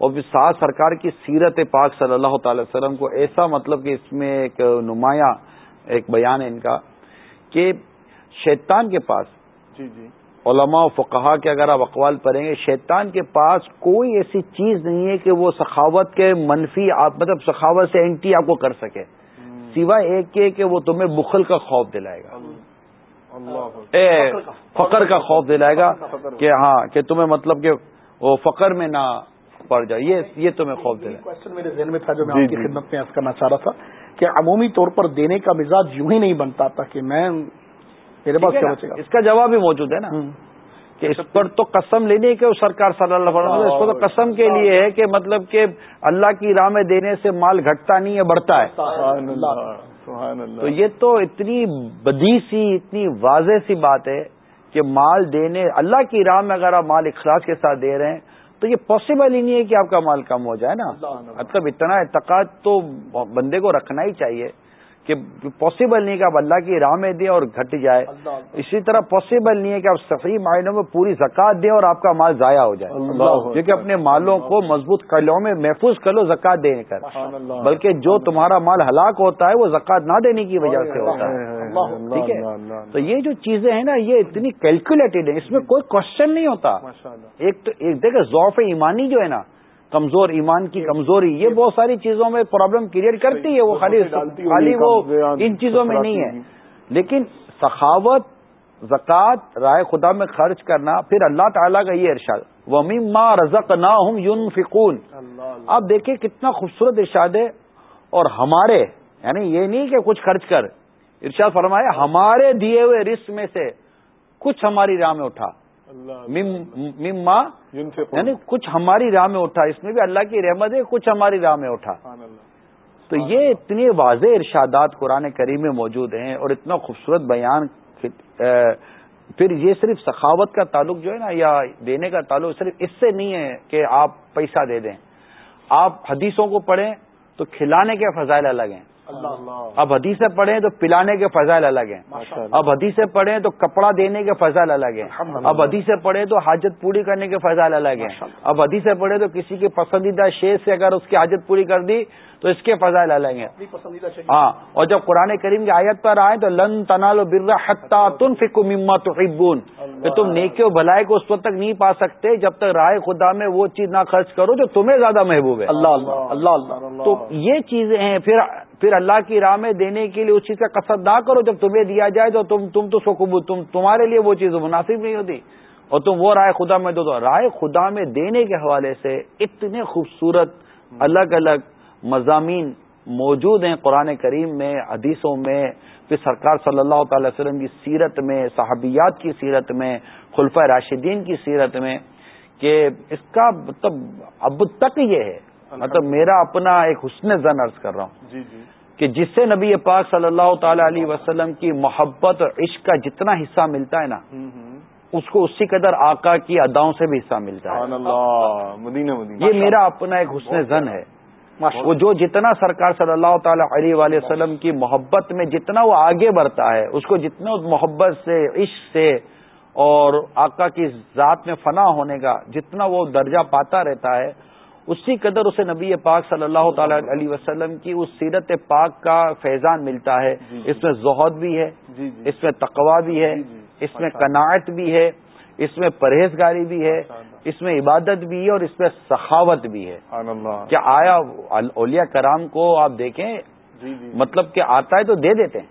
Speaker 3: اور پھر ساتھ سرکار کی سیرت پاک صلی اللہ تعالی وسلم کو ایسا مطلب کہ اس میں ایک نمایاں ایک بیان ہے ان کا کہ شیطان کے پاس جی جی۔ علماء و فقہا کے اگر آپ اقوال پڑھیں گے شیطان کے پاس کوئی ایسی چیز نہیں ہے کہ وہ سخاوت کے منفی آپ مطلب سخاوت سے اینٹی آپ کو کر سکے۔ سوائے ایک کے کہ وہ تمہیں بخل کا خوف دلائے گا۔ اے فقر کا خوف دلائے گا کہ ہاں کہ تمہیں مطلب کہ وہ فقر میں نہ پڑ جائے یہ یہ تو میں خوف دے
Speaker 2: کوشچن میرے ذہن میں تھا جو میں جی، آپ کی جی۔ خدمت میں کرنا چاہ رہا تھا کہ عمومی طور پر دینے کا مزاج یوں ہی نہیں بنتا تھا کہ میں میرے پاس کیا بچے گا؟
Speaker 3: اس کا جواب بھی موجود ہے نا۔ کہ اس پر تو قسم لینی کہ سرکار صلی اللہ علیہ وسلم اس کو تو قسم کے لیے ہے کہ مطلب کہ اللہ کی راہ میں دینے سے مال گھٹتا نہیں ہے بڑھتا ہے۔ تو یہ تو اتنی بدی سی اتنی واضح سی بات ہے کہ مال دینے اللہ کی راہ میں اگر آپ مال اخلاص کے ساتھ دے رہے ہیں تو یہ پاسبل ہی نہیں ہے کہ آپ کا مال کم ہو جائے نا۔ مطلب اتنا اعتقاد تو بندے کو رکھنا ہی چاہیے کہ پاسبل نہیں کہ آپ اللہ کی راہ میں دیں اور گھٹ جائے۔ اسی طرح پاسبل نہیں ہے کہ آپ صحیح معائنوں میں پوری زکات دیں اور آپ کا مال ضائع ہو جائے۔ کیونکہ اپنے مالوں کو مضبوط کلوں میں محفوظ کر لو زکات دینے کر۔ بلکہ جو تمہارا مال ہلاک ہوتا ہے وہ زکات نہ دینے کی وجہ سے ہوتا ہے۔ ٹھیک ہے؟ تو یہ جو چیزیں ہیں نا یہ اتنی کیلکولیٹڈ ہیں اس میں کوئی کوشچن نہیں ہوتا۔ ایک تو ایک دیکھے ذوف ایمانی جو ہے نا کمزور ایمان کی کمزوری یہ بہت ساری چیزوں میں پرابلم کریٹ کرتی ہے وہ خالی خالی وہ ان چیزوں میں نہیں ہے۔ لیکن سخاوت زکوٰۃ رائے خدا میں خرچ کرنا پھر اللہ تعالیٰ کا یہ ارشاد ومی ماں رزق نہ ہوں یون فکون آپ دیکھیں کتنا خوبصورت ارشاد ہے اور ہمارے یعنی یہ نہیں کہ کچھ خرچ کر ارشاد فرمایا ہمارے دیے ہوئے رسک میں سے کچھ ہماری راہ میں اٹھا۔ مما یعنی کچھ ہماری راہ میں اٹھا۔ اس میں بھی اللہ کی رحمت ہے کچھ ہماری راہ میں اٹھا۔ تو یہ اتنی واضح ارشادات قرآن کریم میں موجود ہیں اور اتنا خوبصورت بیان پھر یہ صرف سخاوت کا تعلق جو ہے نا یا دینے کا تعلق صرف اس سے نہیں ہے کہ آپ پیسہ دے دیں۔ آپ حدیثوں کو پڑھیں تو کھلانے کے فضائل الگ ہیں۔ اب حدیثیں پڑھیں تو پلانے کے فضائل الگ ہیں. اب حدیثیں پڑھیں تو کپڑا دینے کے فضائل الگ ہیں. اب حدیثیں پڑھیں تو حاجت پوری کرنے کے فضائل الگ ہیں. اب حدیثیں پڑھیں تو کسی کی پسندیدہ شیر سے اگر اس کی حاجت پوری کر دی تو اس کے فضائل الگ ہیں. ہاں. اور جب قرآن کریم کی آیت پر آئے تو لن تنال برا حتہ تن فکو مما تو کہ تم نیکی و بھلائی کو اس وقت تک نہیں پا سکتے جب تک رائے خدا میں وہ چیز نہ خرچ کرو جو تمہیں زیادہ محبوب ہے.
Speaker 2: اللہ اللہ. اللہ اللہ.
Speaker 3: تو یہ چیزیں ہیں. پھر پھر اللہ کی راہ میں دینے کے لیے اس چیز کا قصد نہ کرو، جب تمہیں دیا جائے تو تم تم تو سکو تم تمہارے لیے وہ چیز مناسب نہیں ہوتی۔ اور تم وہ رائے خدا میں دو تو رائے خدا میں دینے کے حوالے سے اتنے خوبصورت الگ الگ مضامین موجود ہیں قرآن کریم میں، حدیثوں میں۔ پھر سرکار صلی اللہ تعالی وسلم کی سیرت میں، صحابیات کی سیرت میں خلفۂ راشدین کی سیرت میں کہ اس کا مطلب اب تک یہ ہے۔ مطلب میرا اپنا ایک حسن زن عرض کر رہا ہوں۔ جی جی۔ کہ جس سے نبی پاک صلی اللہ تعالی علیہ وسلم کی محبت اور عشق کا جتنا حصہ ملتا ہے نا اس کو اسی قدر آقا کی اداؤں سے بھی حصہ ملتا ہے۔ یہ میرا اپنا ایک حسن زن ہے۔ وہ جو جتنا سرکار صلی اللہ تعالی علیہ وآلہ وسلم کی محبت میں جتنا وہ آگے بڑھتا ہے اس کو جتنا محبت سے عشق سے اور آقا کی ذات میں فنا ہونے کا جتنا وہ درجہ پاتا رہتا ہے اسی قدر اسے نبی پاک صلی اللہ تعالی علیہ وسلم کی اس سیرت پاک کا فیضان ملتا ہے۔ جی، جی۔ اس میں زہد بھی ہے جی، اس میں تقوا بھی ہے اس میں کناعت بھی ہے اس میں پرہیزگاری بھی ہے اس میں عبادت بھی ہے اور اس میں سخاوت بھی ہے۔ کیا آیا اولیاء کرام کو آپ دیکھیں۔ مطلب کہ آتا ہے تو دے دیتے ہیں۔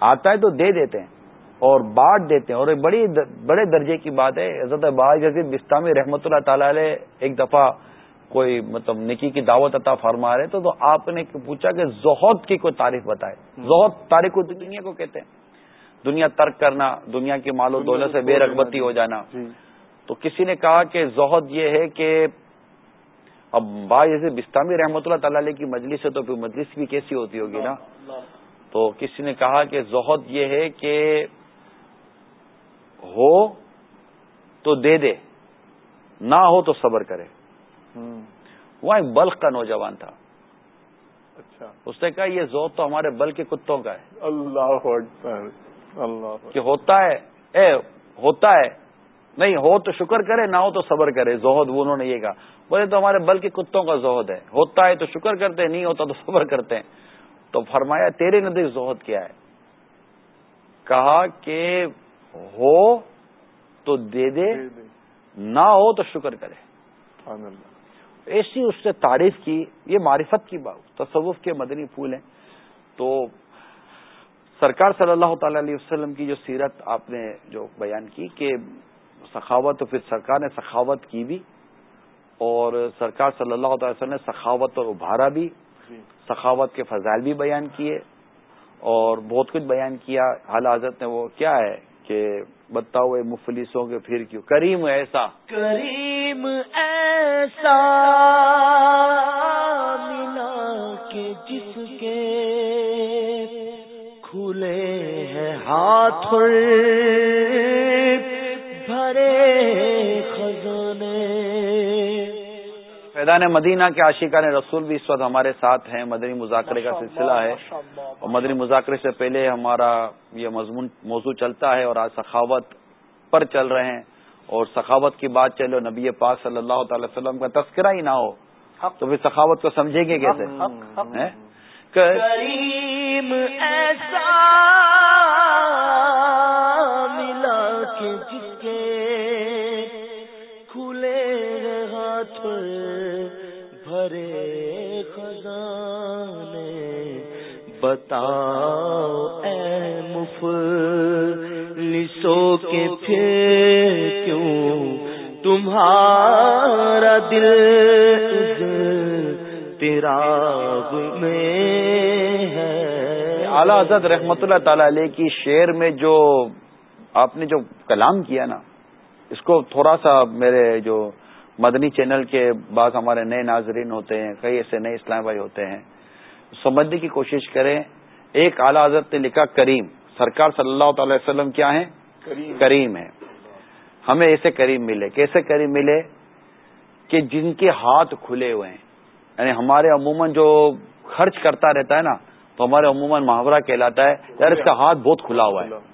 Speaker 3: آتا ہے تو دے دیتے ہیں۔ اور بانٹ دیتے ہیں۔ اور ایک بڑی بڑے درجے کی بات ہے باز جیسے بستانی رحمۃ اللہ تعالی علیہ ایک دفعہ کوئی مطلب نکی کی دعوت عطا فرما رہے تو آپ نے پوچھا کہ زہد کی کوئی تعریف بتائے۔ زہد تاریخ دنیا کو کہتے ہیں۔ دنیا ترک کرنا دنیا کی مال و دولت سے بے رغبتی ہو جانا۔ جی۔ تو کسی نے کہا کہ زہد یہ ہے کہ اب با جیسے بستانی رحمۃ اللہ تعالی کی مجلس ہے تو پھر مجلس بھی کیسی ہوتی ہوگی نا؟ تو کسی نے کہا کہ زہد یہ ہے کہ ہو تو دے دے نہ ہو تو صبر کرے۔ وہاں ایک بلخ کا نوجوان تھا۔ اچھا۔ اس نے کہا یہ زود تو ہمارے بل کے کتوں کا ہے۔
Speaker 1: اللہ
Speaker 3: کہ ہوتا ہے اے ہوتا ہے۔ نہیں ہو تو شکر کرے نہ ہو تو صبر کرے۔ زہد وہ انہوں نے یہ کہا۔ بولے تو ہمارے بل کے کتوں کا زہد ہے۔ ہوتا ہے تو شکر کرتے نہیں ہوتا تو صبر کرتے ہیں۔ تو فرمایا تیرے نظر زہد کیا ہے؟ کہا کہ ہو تو دے دے نہ ہو تو شکر کرے۔ ایسی اس نے تعریف کی یہ معرفت کی بات تصوف کے مدنی پھول ہیں۔ تو سرکار صلی اللہ تعالی علیہ وسلم کی جو سیرت آپ نے جو بیان کی کہ سخاوت تو پھر سرکار نے سخاوت کی بھی اور سرکار صلی اللہ تعالی وسلم نے سخاوت اور ابھارا بھی جی۔ سخاوت کے فضائل بھی بیان کیے اور بہت کچھ بیان کیا۔ حال حضرت نے وہ کیا ہے؟ کہ بتاؤ مفلسوں کے پھر کیوں؟ کریم ایسا۔
Speaker 4: کریم ایسا جس کے کھلے ہیں ہاتھ۔
Speaker 3: فیضان مدینہ کے عاشقان رسول بھی اس وقت ہمارے ساتھ ہیں۔ مدنی مذاکرے کا سلسلہ ہے۔ اور مدنی مذاکرے سے پہلے ہمارا یہ مضمون موضوع چلتا ہے اور آج سخاوت پر چل رہے ہیں۔ اور سخاوت کی بات چلو نبی پاک صلی اللہ تعالی وسلم کا تذکرہ ہی نہ ہو تو پھر سخاوت کو سمجھیں گے کیسے؟ کریم ایسا بتاؤ اے مفلسو کے پھر کیوں تمہارا دل تیرا میں ہے؟ اعلی حضرت رحمت اللہ تعالی علیہ کی شعر میں جو آپ نے جو کلام کیا نا، اس کو تھوڑا سا میرے جو مدنی چینل کے بعض ہمارے نئے ناظرین ہوتے ہیں، کئی ایسے نئے اسلام بھائی ہوتے ہیں سمجھنے کی کوشش کریں۔ ایک اعلی حضرت نے لکھا کریم۔ سرکار صلی اللہ تعالی وسلم کیا ہیں؟ کریم۔ ہے ہمیں ایسے کریم ملے۔ کیسے کریم ملے؟ کہ جن کے ہاتھ کھلے ہوئے ہیں۔ یعنی ہمارے عموماً جو خرچ کرتا رہتا ہے نا تو ہمارے عموماً محاورہ کہلاتا ہے یار اس کا ہاتھ بہت کھلا ہوا ہے۔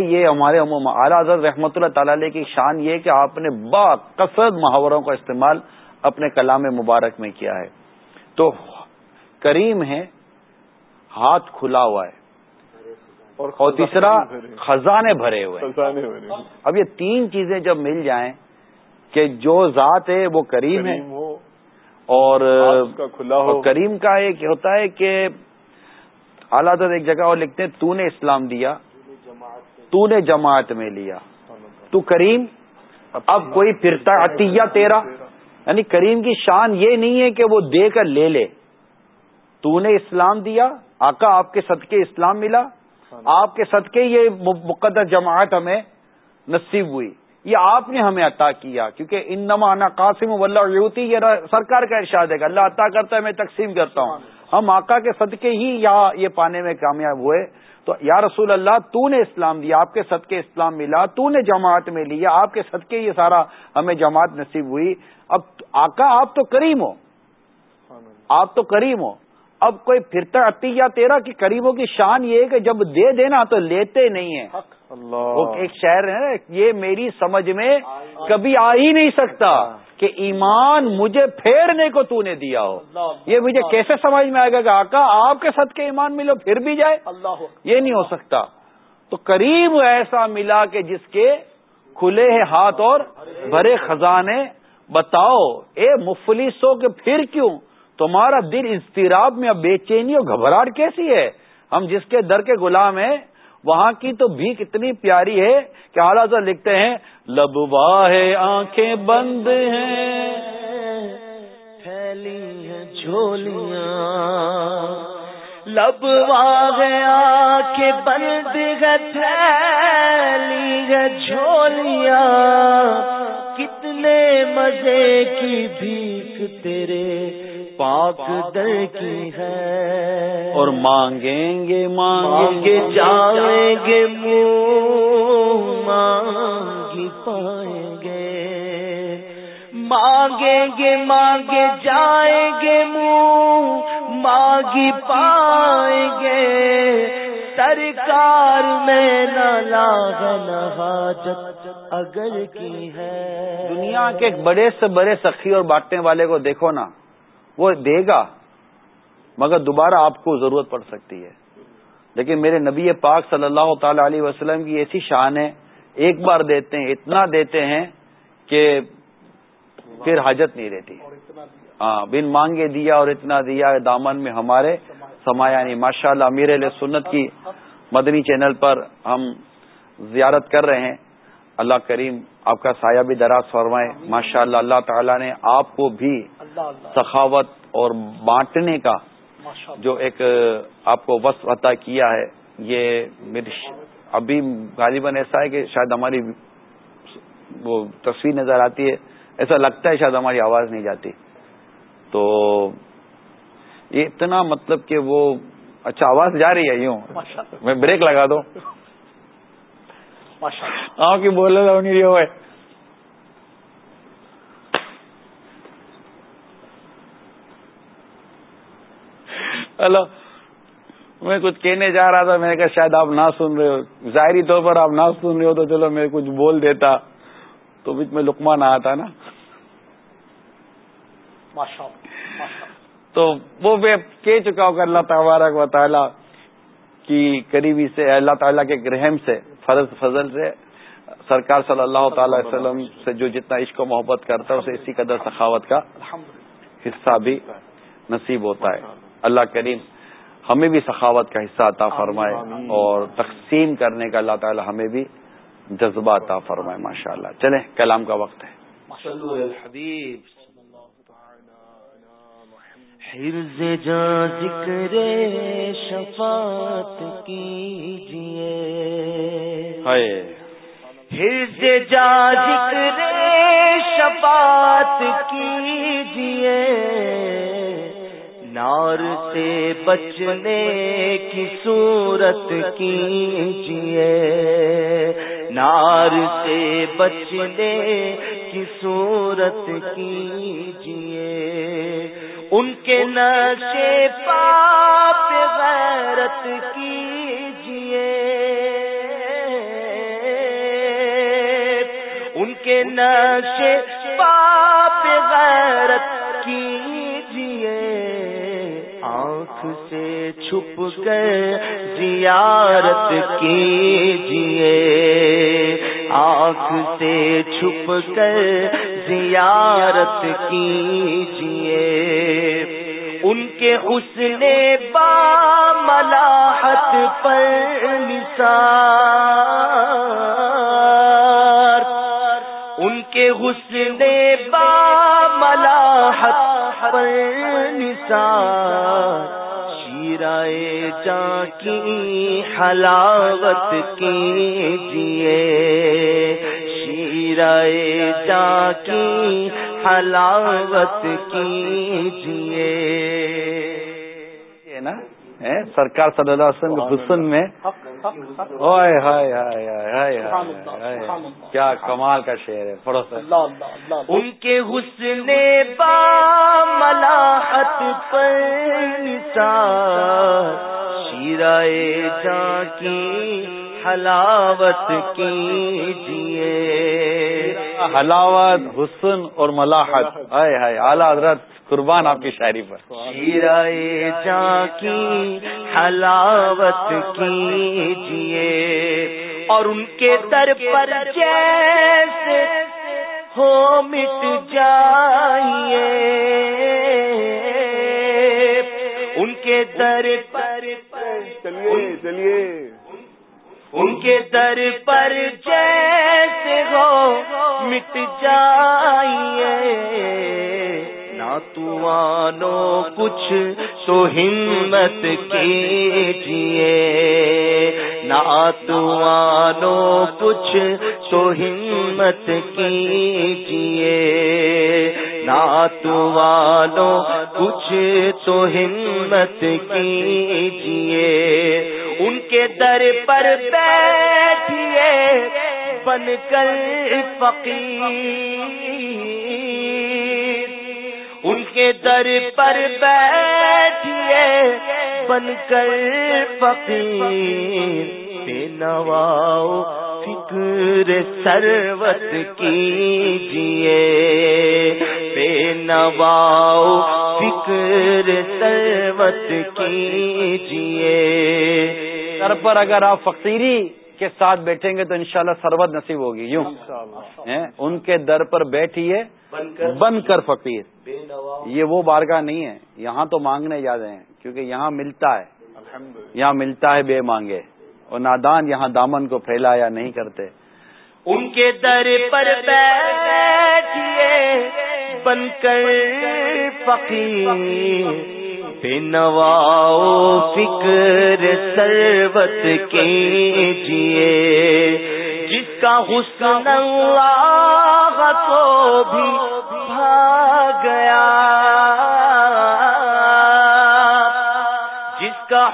Speaker 3: یہ ہمارے عموماً اعلیٰ حضرت رحمۃ اللہ تعالی کی شان یہ کہ آپ نے با کثرت محاوروں کا استعمال اپنے کلام مبارک میں کیا ہے۔ تو کریم ہے ہاتھ کھلا ہوا ہے۔ اور تیسرا خزانے بھرے ہوئے۔ اب یہ تین چیزیں جب مل جائیں کہ جو ذات ہے وہ کریم ہے اور کریم کا ایک ہوتا ہے کہ اعلیٰ ایک جگہ اور لکھتے ہیں تو نے اسلام دیا تو نے جماعت میں لیا۔ تو کریم اب کوئی پھرتا عطیہ تیرا۔ یعنی کریم کی شان یہ نہیں ہے کہ وہ دے کر لے لے۔ تو نے اسلام دیا، آقا آپ کے صدقے اسلام ملا۔ آپ کے صدقے یہ مقدس جماعت ہمیں نصیب ہوئی۔ یہ آپ نے ہمیں عطا کیا، کیونکہ ان نما قاسم یوتی، یہ سرکار کا ارشاد ہے کہ اللہ عطا کرتا ہے، میں تقسیم کرتا ہوں۔ ہم آقا کے صدقے ہی یہاں یہ پانے میں کامیاب ہوئے۔ تو یا رسول اللہ، تو نے اسلام دیا، آپ کے صدقے اسلام ملا، تو نے جماعت میں لیا، آپ کے صدقے یہ سارا ہمیں جماعت نصیب ہوئی۔ اب آقا، آپ تو کریم ہو۔ آپ تو کریم ہو۔ اب کوئی پھرتا عطیہ تیرا کہ قریبوں کی شان یہ ہے کہ جب دے دینا تو لیتے نہیں ہیں۔ اللہ۔ ایک شہر ہے یہ میری سمجھ میں کبھی آ ہی نہیں سکتا کہ ایمان مجھے پھیرنے کو تو نے دیا ہو۔ یہ مجھے کیسے سمجھ میں آئے گا کہ آقا آپ کے ساتھ کے ایمان ملو پھر بھی جائے۔ اللہ۔ یہ نہیں ہو سکتا۔ تو قریب ایسا ملا کہ جس کے کھلے ہیں ہاتھ اور بھرے خزانے۔ بتاؤ اے مفلسو کہ پھر کیوں؟ تمہارا دل اضطراب میں اب بے چینی اور گھبراہٹ کیسی ہے؟ ہم جس کے در کے غلام ہیں، وہاں کی تو بھی کتنی پیاری ہے کہ اعلیٰ لکھتے ہیں لبوا ہے آنکھیں بند ہیں،
Speaker 4: پھیلی ہیں جھولیاں۔ لبوا ہے آنکھیں بند ہے ہے جھولیاں۔ کتنے مزے کی بھیک تیرے پاک در کی ہے۔
Speaker 3: اور مانگیں گے
Speaker 4: مانگیں گے جائیں گے مانگی پائیں گے۔ مانگیں گے مانگے جائیں گے منہ۔ مانگی پائیں گے۔ سرکار میں نہ حاجت اگر کی ہے۔
Speaker 3: دنیا کے ایک بڑے سے بڑے سخی اور بانٹنے والے کو دیکھو نا۔ وہ دے گا، مگر دوبارہ آپ کو ضرورت پڑ سکتی ہے۔ لیکن میرے نبی پاک صلی اللہ تعالی علیہ وسلم کی ایسی شان ہے، ایک بار دیتے ہیں، اتنا دیتے ہیں کہ پھر حاجت نہیں رہتی۔ ہاں بن مانگے دیا اور اتنا دیا، دامن میں ہمارے سمایا یعنی نہیں ماشاء اللہ امیر علیہ سنت کی مدنی چینل پر ہم زیارت کر رہے ہیں۔ اللہ کریم آپ کا سایہ بھی دراز فرمائے۔ ماشاء اللہ اللہ تعالیٰ نے آپ کو بھی سخاوت اور بانٹنے کا جو ایک آپ کو وصف عطا کیا ہے یہ میری ابھی غالباً ایسا ہے کہ شاید ہماری وہ تصویر نظر آتی ہے ایسا لگتا ہے شاید ہماری آواز نہیں جاتی۔ تو یہ اتنا مطلب کہ وہ اچھا آواز جا رہی ہے یوں۔ میں بریک لگا دو آپ کی بولے نہیں ہوئے۔ ہلو میں کچھ کہنے جا رہا تھا میں نے کہا شاید آپ نہ سن رہے ہو۔ ظاہری طور پر آپ نہ سن رہے ہو تو چلو میں کچھ بول دیتا۔ تو بیچ میں لکمان آیا تھا نا۔ تو وہ میں کہہ چکا ہوں کہ اللہ تبارک و تعالیٰ کی قریبی سے اللہ تعالیٰ کے گرہم سے فرض فضل سے سرکار صلی اللہ تعالی وسلم سے جو جتنا عشق و محبت کرتا ہے اسے اسی قدر سخاوت کا حصہ بھی نصیب ہوتا ہے۔ اللہ کریم ہمیں بھی سخاوت کا حصہ عطا فرمائے اور تقسیم کرنے کا اللہ تعالی ہمیں بھی جذبہ عطا فرمائے ماشاء اللہ چلیں کلام کا وقت ہے۔
Speaker 4: حرز جا ذکر شفاعت کیجیے۔ حرز جا ذکر شفاعت کیجیے۔ نار سے بچنے کی صورت کیجیے نار سے بچنے کی صورت کیجیے ان کے نشے پاپ غیرت کیجیے۔ ان کے نشے پاپ غیرت سے چھپ کر زیارت کیجیے آنکھ سے چھپ کر زیارت کیجیے ان کے حسن با ملاحت پر نثار۔ ان کے حسن با ملاحت پر نثار۔ شیرائے کی حلاوت کیجیے شیرائے جا کی حلاوت کیجیے
Speaker 3: نا سرکار صلی اللہ علیہ وسلم حسن میں ہائے ہائے ہائے ہائے ہائے کیا کمال کا شعر ہے پڑوس
Speaker 4: ان کے حسن با ملاحت پر شیرائے جا کی حلاوت کیجیے
Speaker 3: حلاوت حسن اور ملاحت۔ ہائے ہائے اعلیٰ حضرت قربان آپ کی شاعری پر۔
Speaker 4: شیرائے جا کی حلاوت کیجیے اور ان کے در پر جیسے ہو مٹ جائیے۔ ان کے در پر
Speaker 1: چلیے چلیے۔
Speaker 4: ان کے در پر جیسے ہو مٹ جائیے۔ تو کچھ تو ہمت کیجیے نہ تو کچھ تو ہمت کیجیے نہ تو کچھ تو ہمت کیجیے ان کے در پر بیٹھیے بن کر فقیر۔ ان کے در پر بیٹھیے بن کر فقیر بے نواؤ فکر سروت کیجیے بے نواؤ فکر سروت کیجیے
Speaker 3: سر پر اگر آپ فقیری کے ساتھ بیٹھیں گے تو انشاءاللہ سربت نصیب ہوگی۔ یوں۔ ان کے در پر بیٹھیے بن کر فقیر۔ یہ وہ بارگاہ نہیں ہے۔ یہاں تو مانگنے جاتے ہیں کیونکہ یہاں ملتا ہے۔ یہاں ملتا ہے بے مانگے۔ اور نادان یہاں دامن کو پھیلایا نہیں کرتے۔
Speaker 4: ان کے در پر بیٹھیے بن کر فقیر۔ بے فکر سروت کیجیے۔ جس کا حسن اللہ کو بھی بھاگ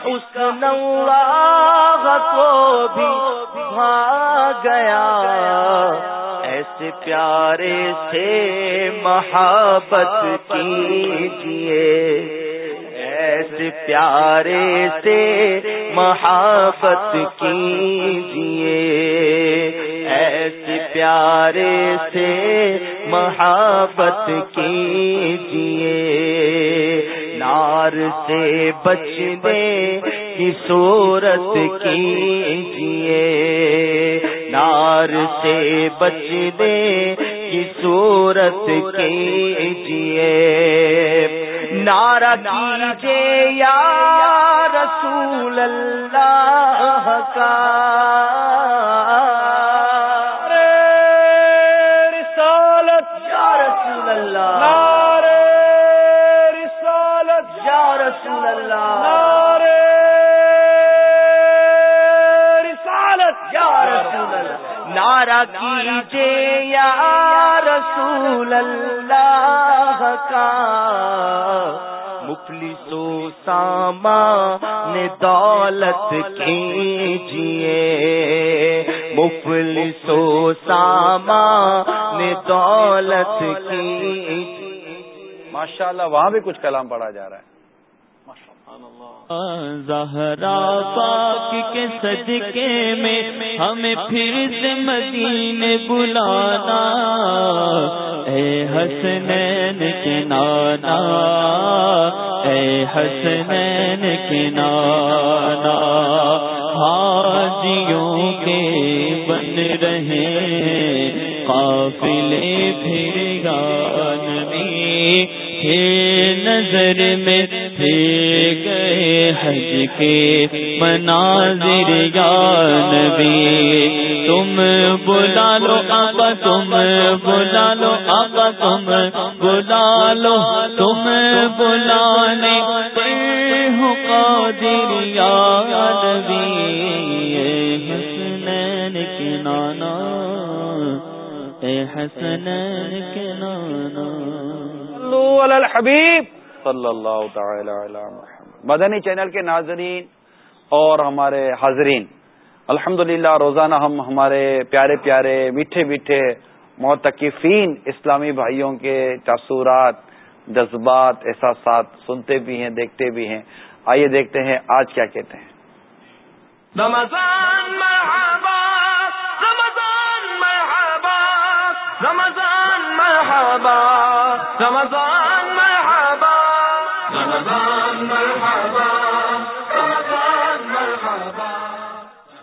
Speaker 4: حسن اللہ کو بھی بھاگ گیا۔ ایسے پیارے سے محبت کیجیے۔ ایسے پیارے سے محبت کیجیے۔ ایسے پیارے سے محبت کیجیے۔ نار سے بچنے کی صورت کیجیے نار سے بچنے کی صورت کیجیے نعرہ کیجیے یا رسول اللہ کا۔ رسالت یا رسول اللہ۔ کیجیے یا رسول اللہ کا مفلس و سامان دولت کیجیے۔ مفلس و سامان دولت کی
Speaker 3: ماشاء اللہ وہاں بھی کچھ کلام پڑھا جا رہا ہے۔
Speaker 5: زہرا پاک کے صدقے میں ہمیں پھر سے مدینے بلانا۔ اے حسنین کے نانا، اے حسنین کے نانا۔ حاجیوں کے بن رہے، قافلے پھر گانوی نظر میں تھے گئے حج کے مناظر، یا نبی۔ تم بلا لو آقا، تم بلا لو آقا، تم بلا لو۔
Speaker 3: الحبیب صلی اللہ تعالی علی محمد۔ مدنی چینل کے ناظرین اور ہمارے حاضرین الحمد روزانہ ہم ہمارے پیارے پیارے میٹھے میٹھے معتقفین اسلامی بھائیوں کے تاثرات جذبات احساسات سنتے بھی ہیں دیکھتے بھی ہیں۔ آئیے دیکھتے ہیں آج کیا کہتے ہیں۔
Speaker 5: رمضان مرحبا رمضان مرحبا رمضان مرحبا رمضان مرحبا۔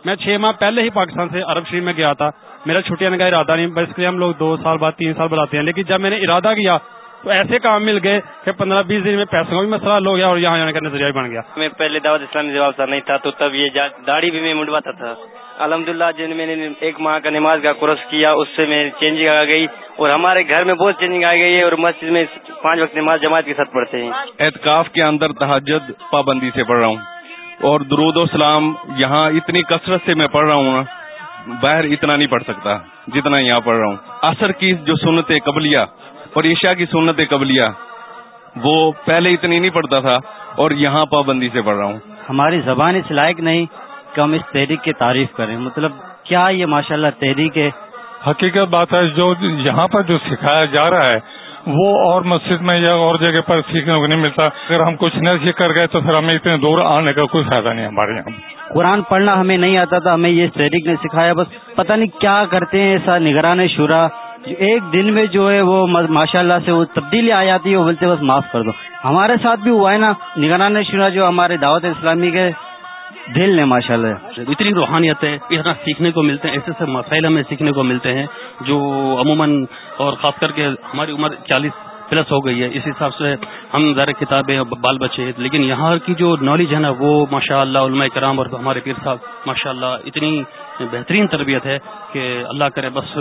Speaker 6: میں چھ ماہ پہلے ہی پاکستان سے عرب شریف میں گیا تھا۔ میرا چھٹیاں کا ارادہ نہیں بس کے لیے ہم لوگ دو سال بعد تین سال بلاتے ہیں۔ لیکن جب میں نے ارادہ کیا تو ایسے کام مل گئے کہ پندرہ بیس دن میں پیسوں کا بھی مسئلہ ہو گیا اور یہاں جانے کا نظریہ بھی بن گیا۔
Speaker 7: میں پہلے دعوت اسلامی جواب سر نہیں تھا تو تب یہ داڑھی بھی میں منڈواتا تھا۔ الحمد للہ جن میں نے ایک ماہ کا نماز کا کورس کیا اس سے میں چینجنگ آ گئی اور ہمارے گھر میں بہت چینجنگ آ گئی ہے اور مسجد میں پانچ وقت نماز جماعت کے ساتھ پڑھتے ہیں۔
Speaker 8: اعتکاف کے اندر تحجد پابندی سے پڑھ رہا ہوں۔ اور درود و سلام یہاں اتنی کثرت سے میں پڑھ رہا ہوں باہر اتنا نہیں پڑھ سکتا جتنا یہاں پڑھ رہا ہوں۔ اثر کی جو سنت قبلیہ اور عشاء کی سنت قبلیہ وہ پہلے اتنی نہیں پڑھتا تھا اور یہاں پابندی سے پڑھ رہا ہوں۔
Speaker 9: ہماری زبان اس لائق نہیں کہ ہم اس تحریک کی تعریف کریں۔ مطلب کیا یہ ماشاءاللہ اللہ تحریک ہے؟
Speaker 10: حقیقت بات ہے جو یہاں پر جو سکھایا جا رہا ہے وہ اور مسجد میں یا اور جگہ پر سیکھنے کو نہیں ملتا۔ اگر ہم کچھ نہ سیکھ کر گئے تو پھر ہمیں اتنے دور آنے کا کوئی فائدہ نہیں ہمارے یہاں۔
Speaker 9: قرآن پڑھنا ہمیں نہیں آتا تھا، ہمیں یہ تحریک نے سکھایا۔ بس پتہ نہیں کیا کرتے ہیں ایسا نگران شورا۔ ایک دن میں جو ہے وہ ماشاء اللہ سے وہ تبدیلی آ جاتی ہے، وہ بولتے بس معاف کر دو۔ ہمارے ساتھ بھی ہوا ہے نا، نگران شورا جو ہمارے دعوت اسلامی کے دل نے ماشاء اللہ
Speaker 6: اتنی روحانیت ہے اتنا سیکھنے کو ملتے ہیں، ایسے ایسے مسائل ہمیں سیکھنے کو ملتے ہیں جو عموماً اور خاص کر کے ہماری عمر چالیس پلس ہو گئی ہے، اس حساب سے ہم ذرا کتابیں بال بچے ہیں، لیکن یہاں کی جو نالج ہے نا، وہ ماشاء اللہ علماء کرام اور ہمارے پیر صاحب ماشاء اللہ اتنی بہترین تربیت ہے کہ اللہ کرے، بس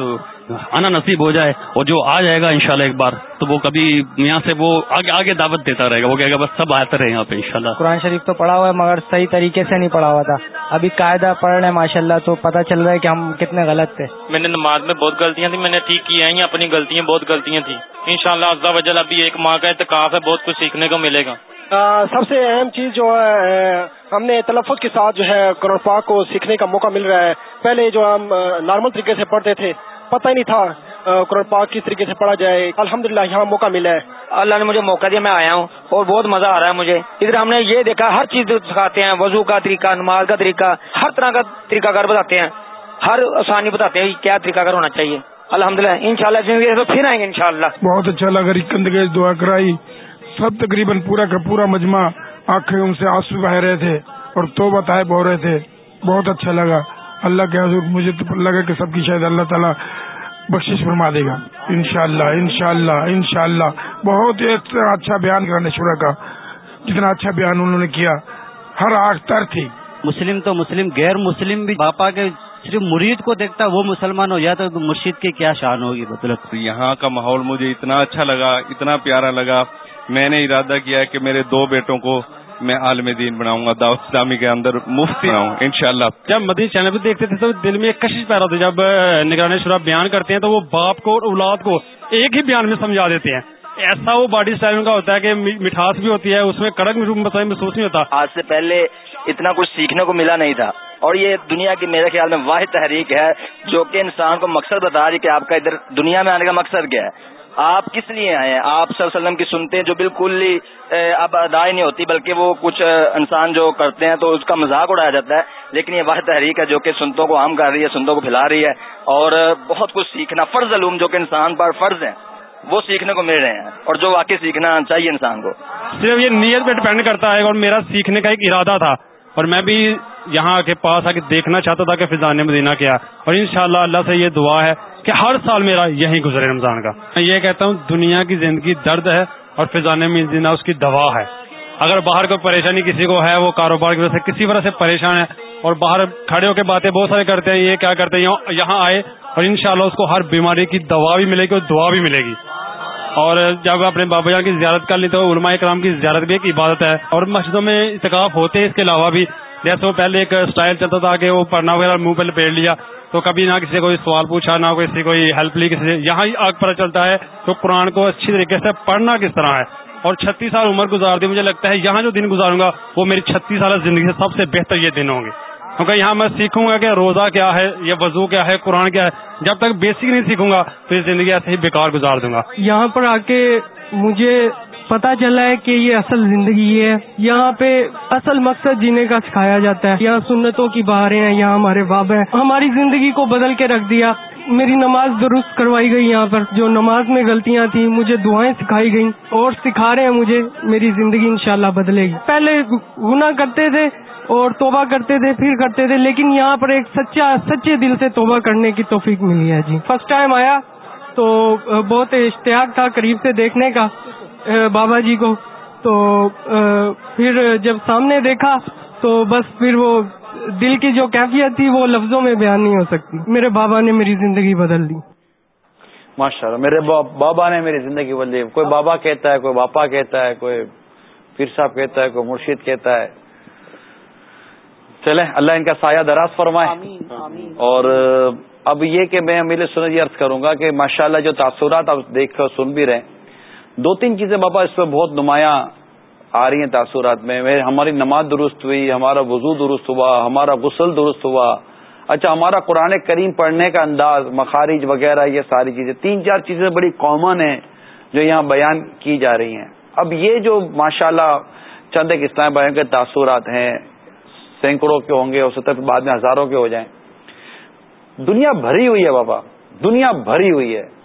Speaker 6: آنا نصیب ہو جائے اور جو آ جائے گا انشاءاللہ ایک بار تو وہ کبھی یہاں سے وہ آگے آگے دعوت دیتا رہے گا وہ کہے گا بس سب آتے رہے یہاں پہ انشاءاللہ۔
Speaker 11: قرآن شریف تو پڑھا ہوا ہے مگر صحیح طریقے سے نہیں پڑھا ہوا تھا۔ ابھی قاعدہ پڑھ رہے ہیں ماشاء اللہ تو پتہ چل رہا ہے کہ ہم کتنے غلط تھے۔
Speaker 7: میں نے نماز میں بہت غلطیاں تھیں میں نے ٹھیک کیا ہیں اپنی غلطیاں بہت غلطیاں تھیں۔ ان شاء اللہ ابھی ایک ماہ کا اعتکاف ہے بہت کچھ سیکھنے کو ملے گا۔
Speaker 12: سب سے اہم چیز جو ہے ہم نے تلفظ کے ساتھ جو ہے قرآن پاک کو سیکھنے کا موقع مل رہا ہے۔ پہلے جو ہم نارمل طریقے سے پڑھتے تھے پتہ ہی نہیں تھا قرآن پاک کس طریقے سے پڑھا جائے۔ الحمدللہ یہاں موقع ملا ہے۔
Speaker 7: اللہ نے مجھے موقع دیا میں آیا ہوں اور بہت مزہ آ رہا ہے مجھے۔ ادھر ہم نے یہ دیکھا ہر چیز سکھاتے ہیں وضو کا طریقہ نماز کا طریقہ ہر طرح کا طریقہ کار بتاتے ہیں۔ ہر آسانی بتاتے ہیں کیا طریقہ کار ہونا چاہیے۔ الحمد للہ ان شاء اللہ پھر آئیں گے ان شاء اللہ
Speaker 10: بہت اچھا لگا دعا کرائی۔ سب تقریباً پورا کا پورا مجمع آنکھیں ان سے آنسو بہ رہے تھے اور تو بتائے بو رہے تھے۔ بہت اچھا لگا۔ اللہ کے حضور مجھے تو لگا کہ سب کی شاید اللہ تعالیٰ بخش فرما دے گا۔ ان شاء اللہ ان شاء اللہ ان شاء اللہ بہت اچھا بیان کرنے شورا کا۔ جتنا اچھا بیان انہوں نے کیا ہر آگ تر تھی۔
Speaker 9: مسلم تو مسلم غیر مسلم بھی باپا کے صرف مرید کو دیکھتا وہ مسلمان ہو جاتا تو مرشید کی کیا شان ہوگی مطلب
Speaker 8: یہاں کا ماحول مجھے اتنا اچھا لگا اتنا پیارا لگا۔ میں نے ارادہ کیا کہ میرے دو بیٹوں کو میں عالم دین بناؤں گا دعوت اسلامی کے اندر مفتی ہوں ان شاء اللہ
Speaker 6: جب مدی چینل پہ دیکھتے تھے تو دل میں ایک کشش پیرا ہوتی جب نگرانی شراب بیان کرتے ہیں تو وہ باپ کو اور اولاد کو ایک ہی بیان میں سمجھا دیتے ہیں۔ ایسا وہ باڈی اسٹائل کا ہوتا ہے کہ مٹھاس بھی ہوتی ہے اس میں کڑک محسوس نہیں ہوتا۔
Speaker 7: آج سے پہلے اتنا کچھ سیکھنے کو ملا نہیں تھا۔ اور یہ دنیا کی میرے خیال میں واحد تحریک ہے جو کہ انسان کو مقصد بتا رہی کہ آپ کا ادھر دنیا میں آنے کا مقصد کیا ہے۔
Speaker 13: آپ کس لیے آئے ہیں؟ آپ صلی اللہ علیہ وسلم کی سنتے ہیں جو بالکل ہی اب ادائی نہیں ہوتی، بلکہ وہ کچھ انسان جو کرتے ہیں تو اس کا مذاق اڑایا جاتا ہے۔ لیکن یہ واحد تحریک ہے جو کہ سنتوں کو عام کر رہی ہے، سنتوں کو پھیلا رہی ہے۔ اور بہت کچھ سیکھنا، فرض علوم جو کہ انسان پر فرض ہیں، وہ سیکھنے کو مل رہے ہیں۔ اور جو واقعی سیکھنا چاہیے انسان کو۔
Speaker 14: صرف یہ نیت پہ ڈپینڈ کرتا ہے اور میرا سیکھنے کا ایک ارادہ تھا۔ اور میں بھی یہاں کے پاس آ کے دیکھنا چاہتا تھا کہ فضان مدینہ کیا۔ اور انشاءاللہ اللہ سے یہ دعا ہے کہ ہر سال میرا یہی گزرے رمضان کا۔ میں یہ کہتا ہوں، دنیا کی زندگی درد ہے اور فضان مدینہ اس کی دوا ہے۔ اگر باہر کوئی پریشانی کسی کو ہے، وہ کاروبار کی وجہ سے کسی وجہ سے پریشان ہے اور باہر کھڑے ہو کے باتیں بہت سارے کرتے ہیں، یہ کیا کرتے ہیں؟ یہاں آئے اور انشاءاللہ اس کو ہر بیماری کی دوا بھی ملے گی اور دعا بھی ملے گی۔ اور جب اپنے بابا جان کی زیارت کر لی تو علماء کرام کی زیارت بھی ایک عبادت ہے۔ اور مسجدوں میں اتکاف ہوتے ہیں اس کے علاوہ بھی۔ جیسے وہ پہلے ایک اسٹائل چلتا تھا کہ وہ پڑھنا وغیرہ منہ پہ لپیٹ لیا، تو کبھی نہ کسی کوئی سوال پوچھا، نہ کسی کوئی ہیلپ لی، کسی سے۔ یہاں آگ پتہ چلتا ہے تو قرآن کو اچھی طریقے سے پڑھنا کس طرح ہے۔ اور چھتیس سال عمر گزار دی، مجھے لگتا ہے یہاں جو دن گزاروں گا، وہ میری چھتیس سال زندگی سے سب سے بہتر یہ دن ہوں گے۔ کیونکہ یہاں میں سیکھوں گا کہ روزہ کیا ہے، یہ وضو کیا ہے، قرآن کیا ہے۔ جب تک بیسک نہیں سیکھوں گا، تو یہ زندگی ایسے ہی بیکار گزار دوں گا۔
Speaker 15: یہاں پر آ کے مجھے پتا چلا ہے کہ یہ اصل زندگی ہے۔ یہاں پہ اصل مقصد جینے کا سکھایا جاتا ہے۔ یہاں سنتوں کی بہاریں ہیں، یہاں ہمارے باب ہیں۔ ہماری زندگی کو بدل کے رکھ دیا۔ میری نماز درست کروائی گئی یہاں پر۔ جو نماز میں غلطیاں تھیں، مجھے دعائیں سکھائی گئیں اور سکھا رہے ہیں مجھے۔ میری زندگی انشاءاللہ بدلے گی۔ پہلے گناہ کرتے تھے اور توبہ کرتے تھے، پھر کرتے تھے، لیکن یہاں پر ایک سچا، سچے دل سے توبہ کرنے کی توفیق ملی ہے۔ جی فرسٹ ٹائم آیا تو بہت اشتیاق تھا قریب سے دیکھنے کا۔ بابا جی کو تو پھر جب سامنے دیکھا تو بس پھر وہ دل کی جو کیفیت تھی وہ لفظوں میں بیان نہیں ہو سکتی۔ میرے بابا نے میری زندگی بدل دی۔
Speaker 3: ماشاء اللہ میرے بابا نے میری زندگی بدل دی۔ کوئی بابا کہتا ہے کوئی باپا کہتا ہے کوئی پیر صاحب کہتا ہے کوئی مرشید کہتا ہے۔ چلے اللہ ان کا سایہ دراز فرمائے۔ اور اب یہ کہ میں میرے سنت یہ عرض کروں گا کہ ماشاءاللہ جو تاثرات آپ دیکھ کر سن بھی رہے دو تین چیزیں بابا، اس پہ بہت نمایاں آ رہی ہیں تاثرات میں۔ ہماری نماز درست ہوئی، ہمارا وضو درست ہوا، ہمارا غسل درست ہوا۔ اچھا ہمارا قرآن کریم پڑھنے کا انداز، مخارج وغیرہ، یہ ساری چیزیں، تین چار چیزیں بڑی کامن ہیں جو یہاں بیان کی جا رہی ہیں۔ اب یہ جو ماشاءاللہ چند ایک اسلام بیان کے تاثرات ہیں، سینکڑوں کے ہوں گے، ہو سکتا ہے بعد میں ہزاروں کے ہو جائیں۔ دنیا بھری ہوئی ہے بابا، دنیا بھری ہوئی ہے۔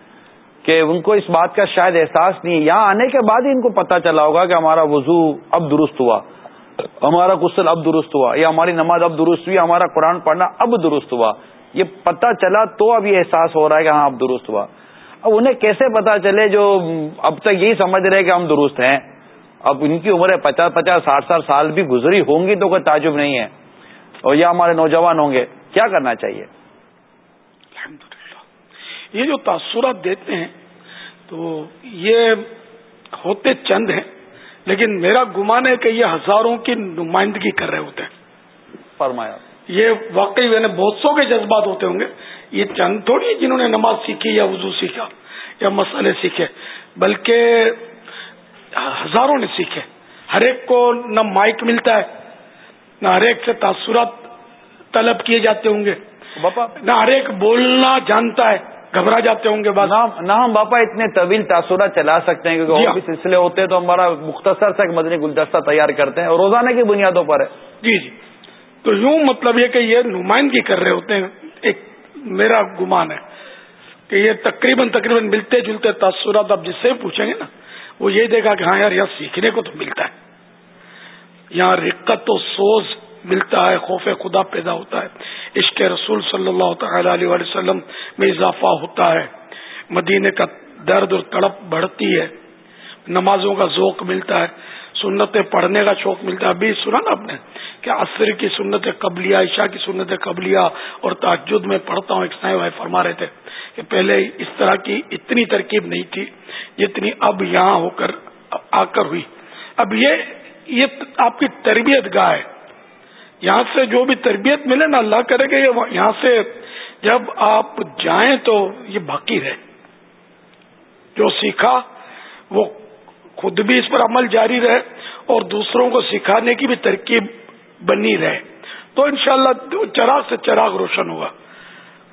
Speaker 3: کہ ان کو اس بات کا شاید احساس نہیں ہے۔ یہاں آنے کے بعد ہی ان کو پتا چلا ہوگا کہ ہمارا وضو اب درست ہوا۔ ہمارا غسل اب درست ہوا، یا ہماری نماز اب درست ہوئی، ہمارا قرآن پڑھنا اب درست ہوا۔ یہ پتا چلا تو اب یہ احساس ہو رہا ہے کہ ہاں اب درست ہوا۔ اب انہیں کیسے پتا چلے جو اب تک یہی سمجھ رہے کہ ہم درست ہیں؟ اب ان کی عمر پچاس پچاس، ساٹھ ساٹھ سال بھی گزری ہوں گی تو کوئی تعجب نہیں ہے۔ اور یہ ہمارے نوجوان ہوں گے، کیا کرنا چاہیے؟
Speaker 16: یہ جو تاثرات دیتے ہیں تو یہ ہوتے چند ہیں لیکن میرا گمان ہے کہ یہ ہزاروں کی نمائندگی کر رہے ہوتے ہیں۔
Speaker 3: فرمایا۔
Speaker 16: یہ واقعی میں نے بہت سو کے جذبات ہوتے ہوں گے۔ یہ چند تھوڑی جنہوں نے نماز سیکھی یا وضو سیکھا یا مسئلے سیکھے بلکہ ہزاروں نے سیکھے۔ ہر ایک کو نہ مائک ملتا ہے نہ ہر ایک سے تاثرات طلب کیے جاتے ہوں گے۔ نہ ہر ایک بولنا جانتا ہے۔ گھبرا جاتے ہوں گے بس۔
Speaker 3: نہ ہم باپا اتنے طویل تاثرات چلا سکتے ہیں کیونکہ اور بھی سلسلے ہوتے ہیں تو ہمارا مختصر سا ایک مدنی گلدستہ تیار کرتے ہیں اور روزانہ کی بنیادوں پر ہے۔
Speaker 16: جی جی۔ تو یوں مطلب یہ کہ یہ نمائندگی کر رہے ہوتے ہیں۔ ایک میرا گمان ہے کہ یہ تقریباً تقریباً ملتے جلتے تاثرات آپ جس سے پوچھیں گے نا وہ یہ دیکھا کہ ہاں یار یہاں سیکھنے کو تو ملتا ہے۔ یہاں رقت و سوز ملتا ہے خوف خدا پیدا ہوتا ہے۔ عشق رسول صلی اللہ تعالی علیہ وسلم میں اضافہ ہوتا ہے۔ مدینے کا درد اور تڑپ بڑھتی ہے۔ نمازوں کا ذوق ملتا ہے۔ سنتیں پڑھنے کا شوق ملتا ہے۔ ابھی سنا نا آپ نے کہ عصر کی سنت قبلیہ، عشاء کی سنت قبلیہ اور تعجد میں پڑھتا ہوں، ایک سائے بھائی فرما رہے تھے کہ پہلے اس طرح کی اتنی ترکیب نہیں تھی جتنی اب یہاں ہو کر آ کر ہوئی۔ اب یہ یہ آپ کی تربیت گاہ ہے۔ یہاں سے جو بھی تربیت ملے نا اللہ کرے کہ یہاں سے جب آپ جائیں تو یہ باقی رہے۔ جو سیکھا وہ خود بھی اس پر عمل جاری رہے اور دوسروں کو سکھانے کی بھی ترکیب بنی رہے۔ تو انشاءاللہ چراغ سے چراغ روشن ہوگا۔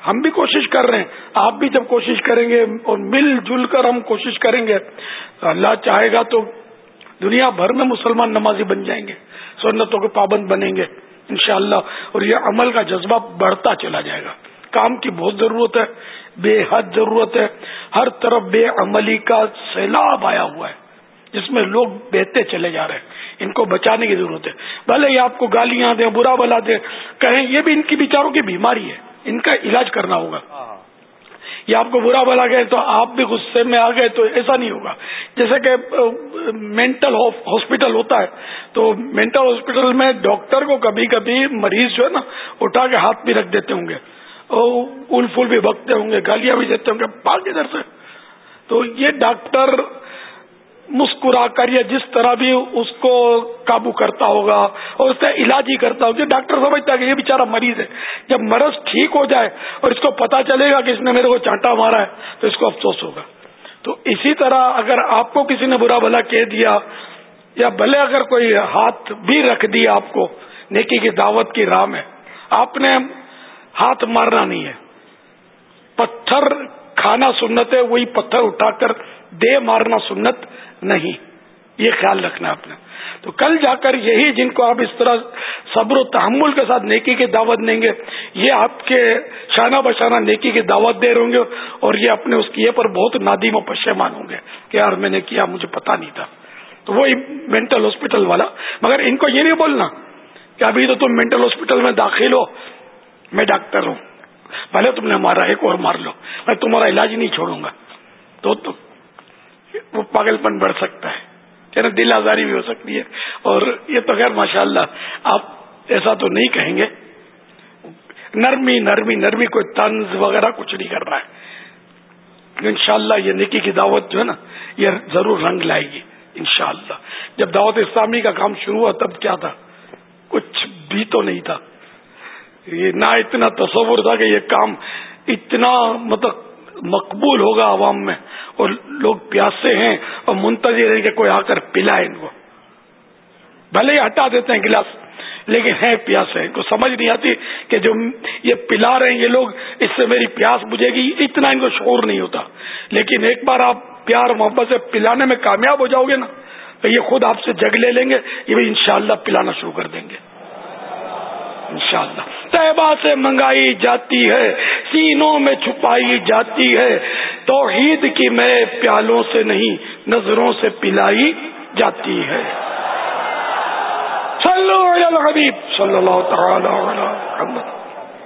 Speaker 16: ہم بھی کوشش کر رہے ہیں۔ آپ بھی جب کوشش کریں گے اور مل جل کر ہم کوشش کریں گے، اللہ چاہے گا تو دنیا بھر میں مسلمان نمازی بن جائیں گے، سنتوں کے پابند بنیں گے۔ انشاءاللہ، اور یہ عمل کا جذبہ بڑھتا چلا جائے گا۔ کام کی بہت ضرورت ہے، بے حد ضرورت ہے۔ ہر طرف بے عملی کا سیلاب آیا ہوا ہے، جس میں لوگ بہتے چلے جا رہے ہیں۔ ان کو بچانے کی ضرورت ہے۔ بھلے یہ آپ کو گالیاں دیں، برا بلا دیں، کہیں یہ بھی ان کی بیچاروں کی بیماری ہے۔ ان کا علاج کرنا ہوگا۔ ہاں، ہاں۔ یا آپ کو برا بلا گئے تو آپ بھی غصے میں آ گئے تو ایسا نہیں ہوگا۔ جیسے کہ مینٹل ہاسپٹل ہوتا ہے، تو مینٹل ہاسپٹل میں ڈاکٹر کو کبھی کبھی مریض جو ہے نا، اٹھا کے ہاتھ بھی رکھ دیتے ہوں گے۔ اول فل بھی بکتے ہوں گے، گالیاں بھی دیتے ہوں گے، پاک ادھر سے۔ تو یہ ڈاکٹر مسکرا کر یا جس طرح بھی اس کو قابو کرتا ہوگا اور اس کا علاج ہی کرتا ہوگا۔ ڈاکٹر سمجھتا ہے کہ یہ بیچارہ مریض ہے۔ جب مرض ٹھیک ہو جائے اور اس کو پتا چلے گا کہ اس نے میرے کو چانٹا مارا ہے تو اس کو افسوس ہوگا۔ تو اسی طرح اگر آپ کو کسی نے برا بھلا کہہ دیا یا بھلے اگر کوئی ہاتھ بھی رکھ دیا آپ کو، نیکی کی دعوت کی راہ میں، آپ نے ہاتھ مارنا نہیں ہے۔ پتھر کھانا سنت ہے وہی پتھر اٹھا کر دے مارنا سنت نہیں۔ یہ خیال رکھنا آپ نے۔ تو کل جا کر یہی جن کو آپ اس طرح صبر و تحمل کے ساتھ نیکی کی دعوت دیں گے، یہ آپ کے شانہ بشانہ نیکی کی دعوت دے رہے ہوں گے اور یہ اپنے اس کیے پر بہت نادیم و پشیمان ہوں گے کہ یار میں نے کیا، مجھے پتا نہیں تھا۔ تو وہی مینٹل ہاسپٹل والا۔ مگر ان کو یہ نہیں بولنا کہ ابھی تو تم مینٹل ہاسپٹل میں داخل ہو، میں ڈاکٹر ہوں۔ پہلے تم نے مارا ایک اور مار لو، میں تمہارا علاج نہیں چھوڑوں گا۔ تو وہ پاگل پن بڑھ سکتا ہے۔ کہ دل آزاری بھی ہو سکتی ہے۔ اور یہ تو خیر ماشاء اللہ آپ ایسا تو نہیں کہیں گے۔ نرمی نرمی نرمی کوئی طنز وغیرہ کچھ نہیں کر رہا ہے۔ انشاءاللہ یہ نکی کی دعوت جو ہے نا، یہ ضرور رنگ لائے گی۔ انشاءاللہ جب دعوت اسلامی کا کام شروع ہوا تب کیا تھا؟ کچھ بھی تو نہیں تھا۔ یہ نہ اتنا تصور تھا کہ یہ کام اتنا مطلب مقبول ہوگا عوام میں اور لوگ پیاسے ہیں اور منتظر ہیں کہ کوئی آ کر پلائے ان کو۔ بھلے ہی ہٹا دیتے ہیں گلاس، لیکن ہے پیاسے ان کو سمجھ نہیں آتی کہ جو یہ پلا رہے ہیں، یہ لوگ، اس سے میری پیاس بجھے گی، اتنا ان کو شعور نہیں ہوتا۔ لیکن ایک بار آپ پیار محبت سے پلانے میں کامیاب ہو جاؤ گے نا، تو یہ خود آپ سے جگ لے لیں گے، یہ بھی انشاءاللہ پلانا شروع کر دیں گے۔ انشاءاللہ۔ طیبہ سے منگائی جاتی ہے، سینوں میں چھپائی جاتی ہے۔ توحید کی میں پیالوں سے نہیں، نظروں سے پلائی جاتی ہے۔ صلو علی الحبیب صلی اللہ تعالی علی محمد۔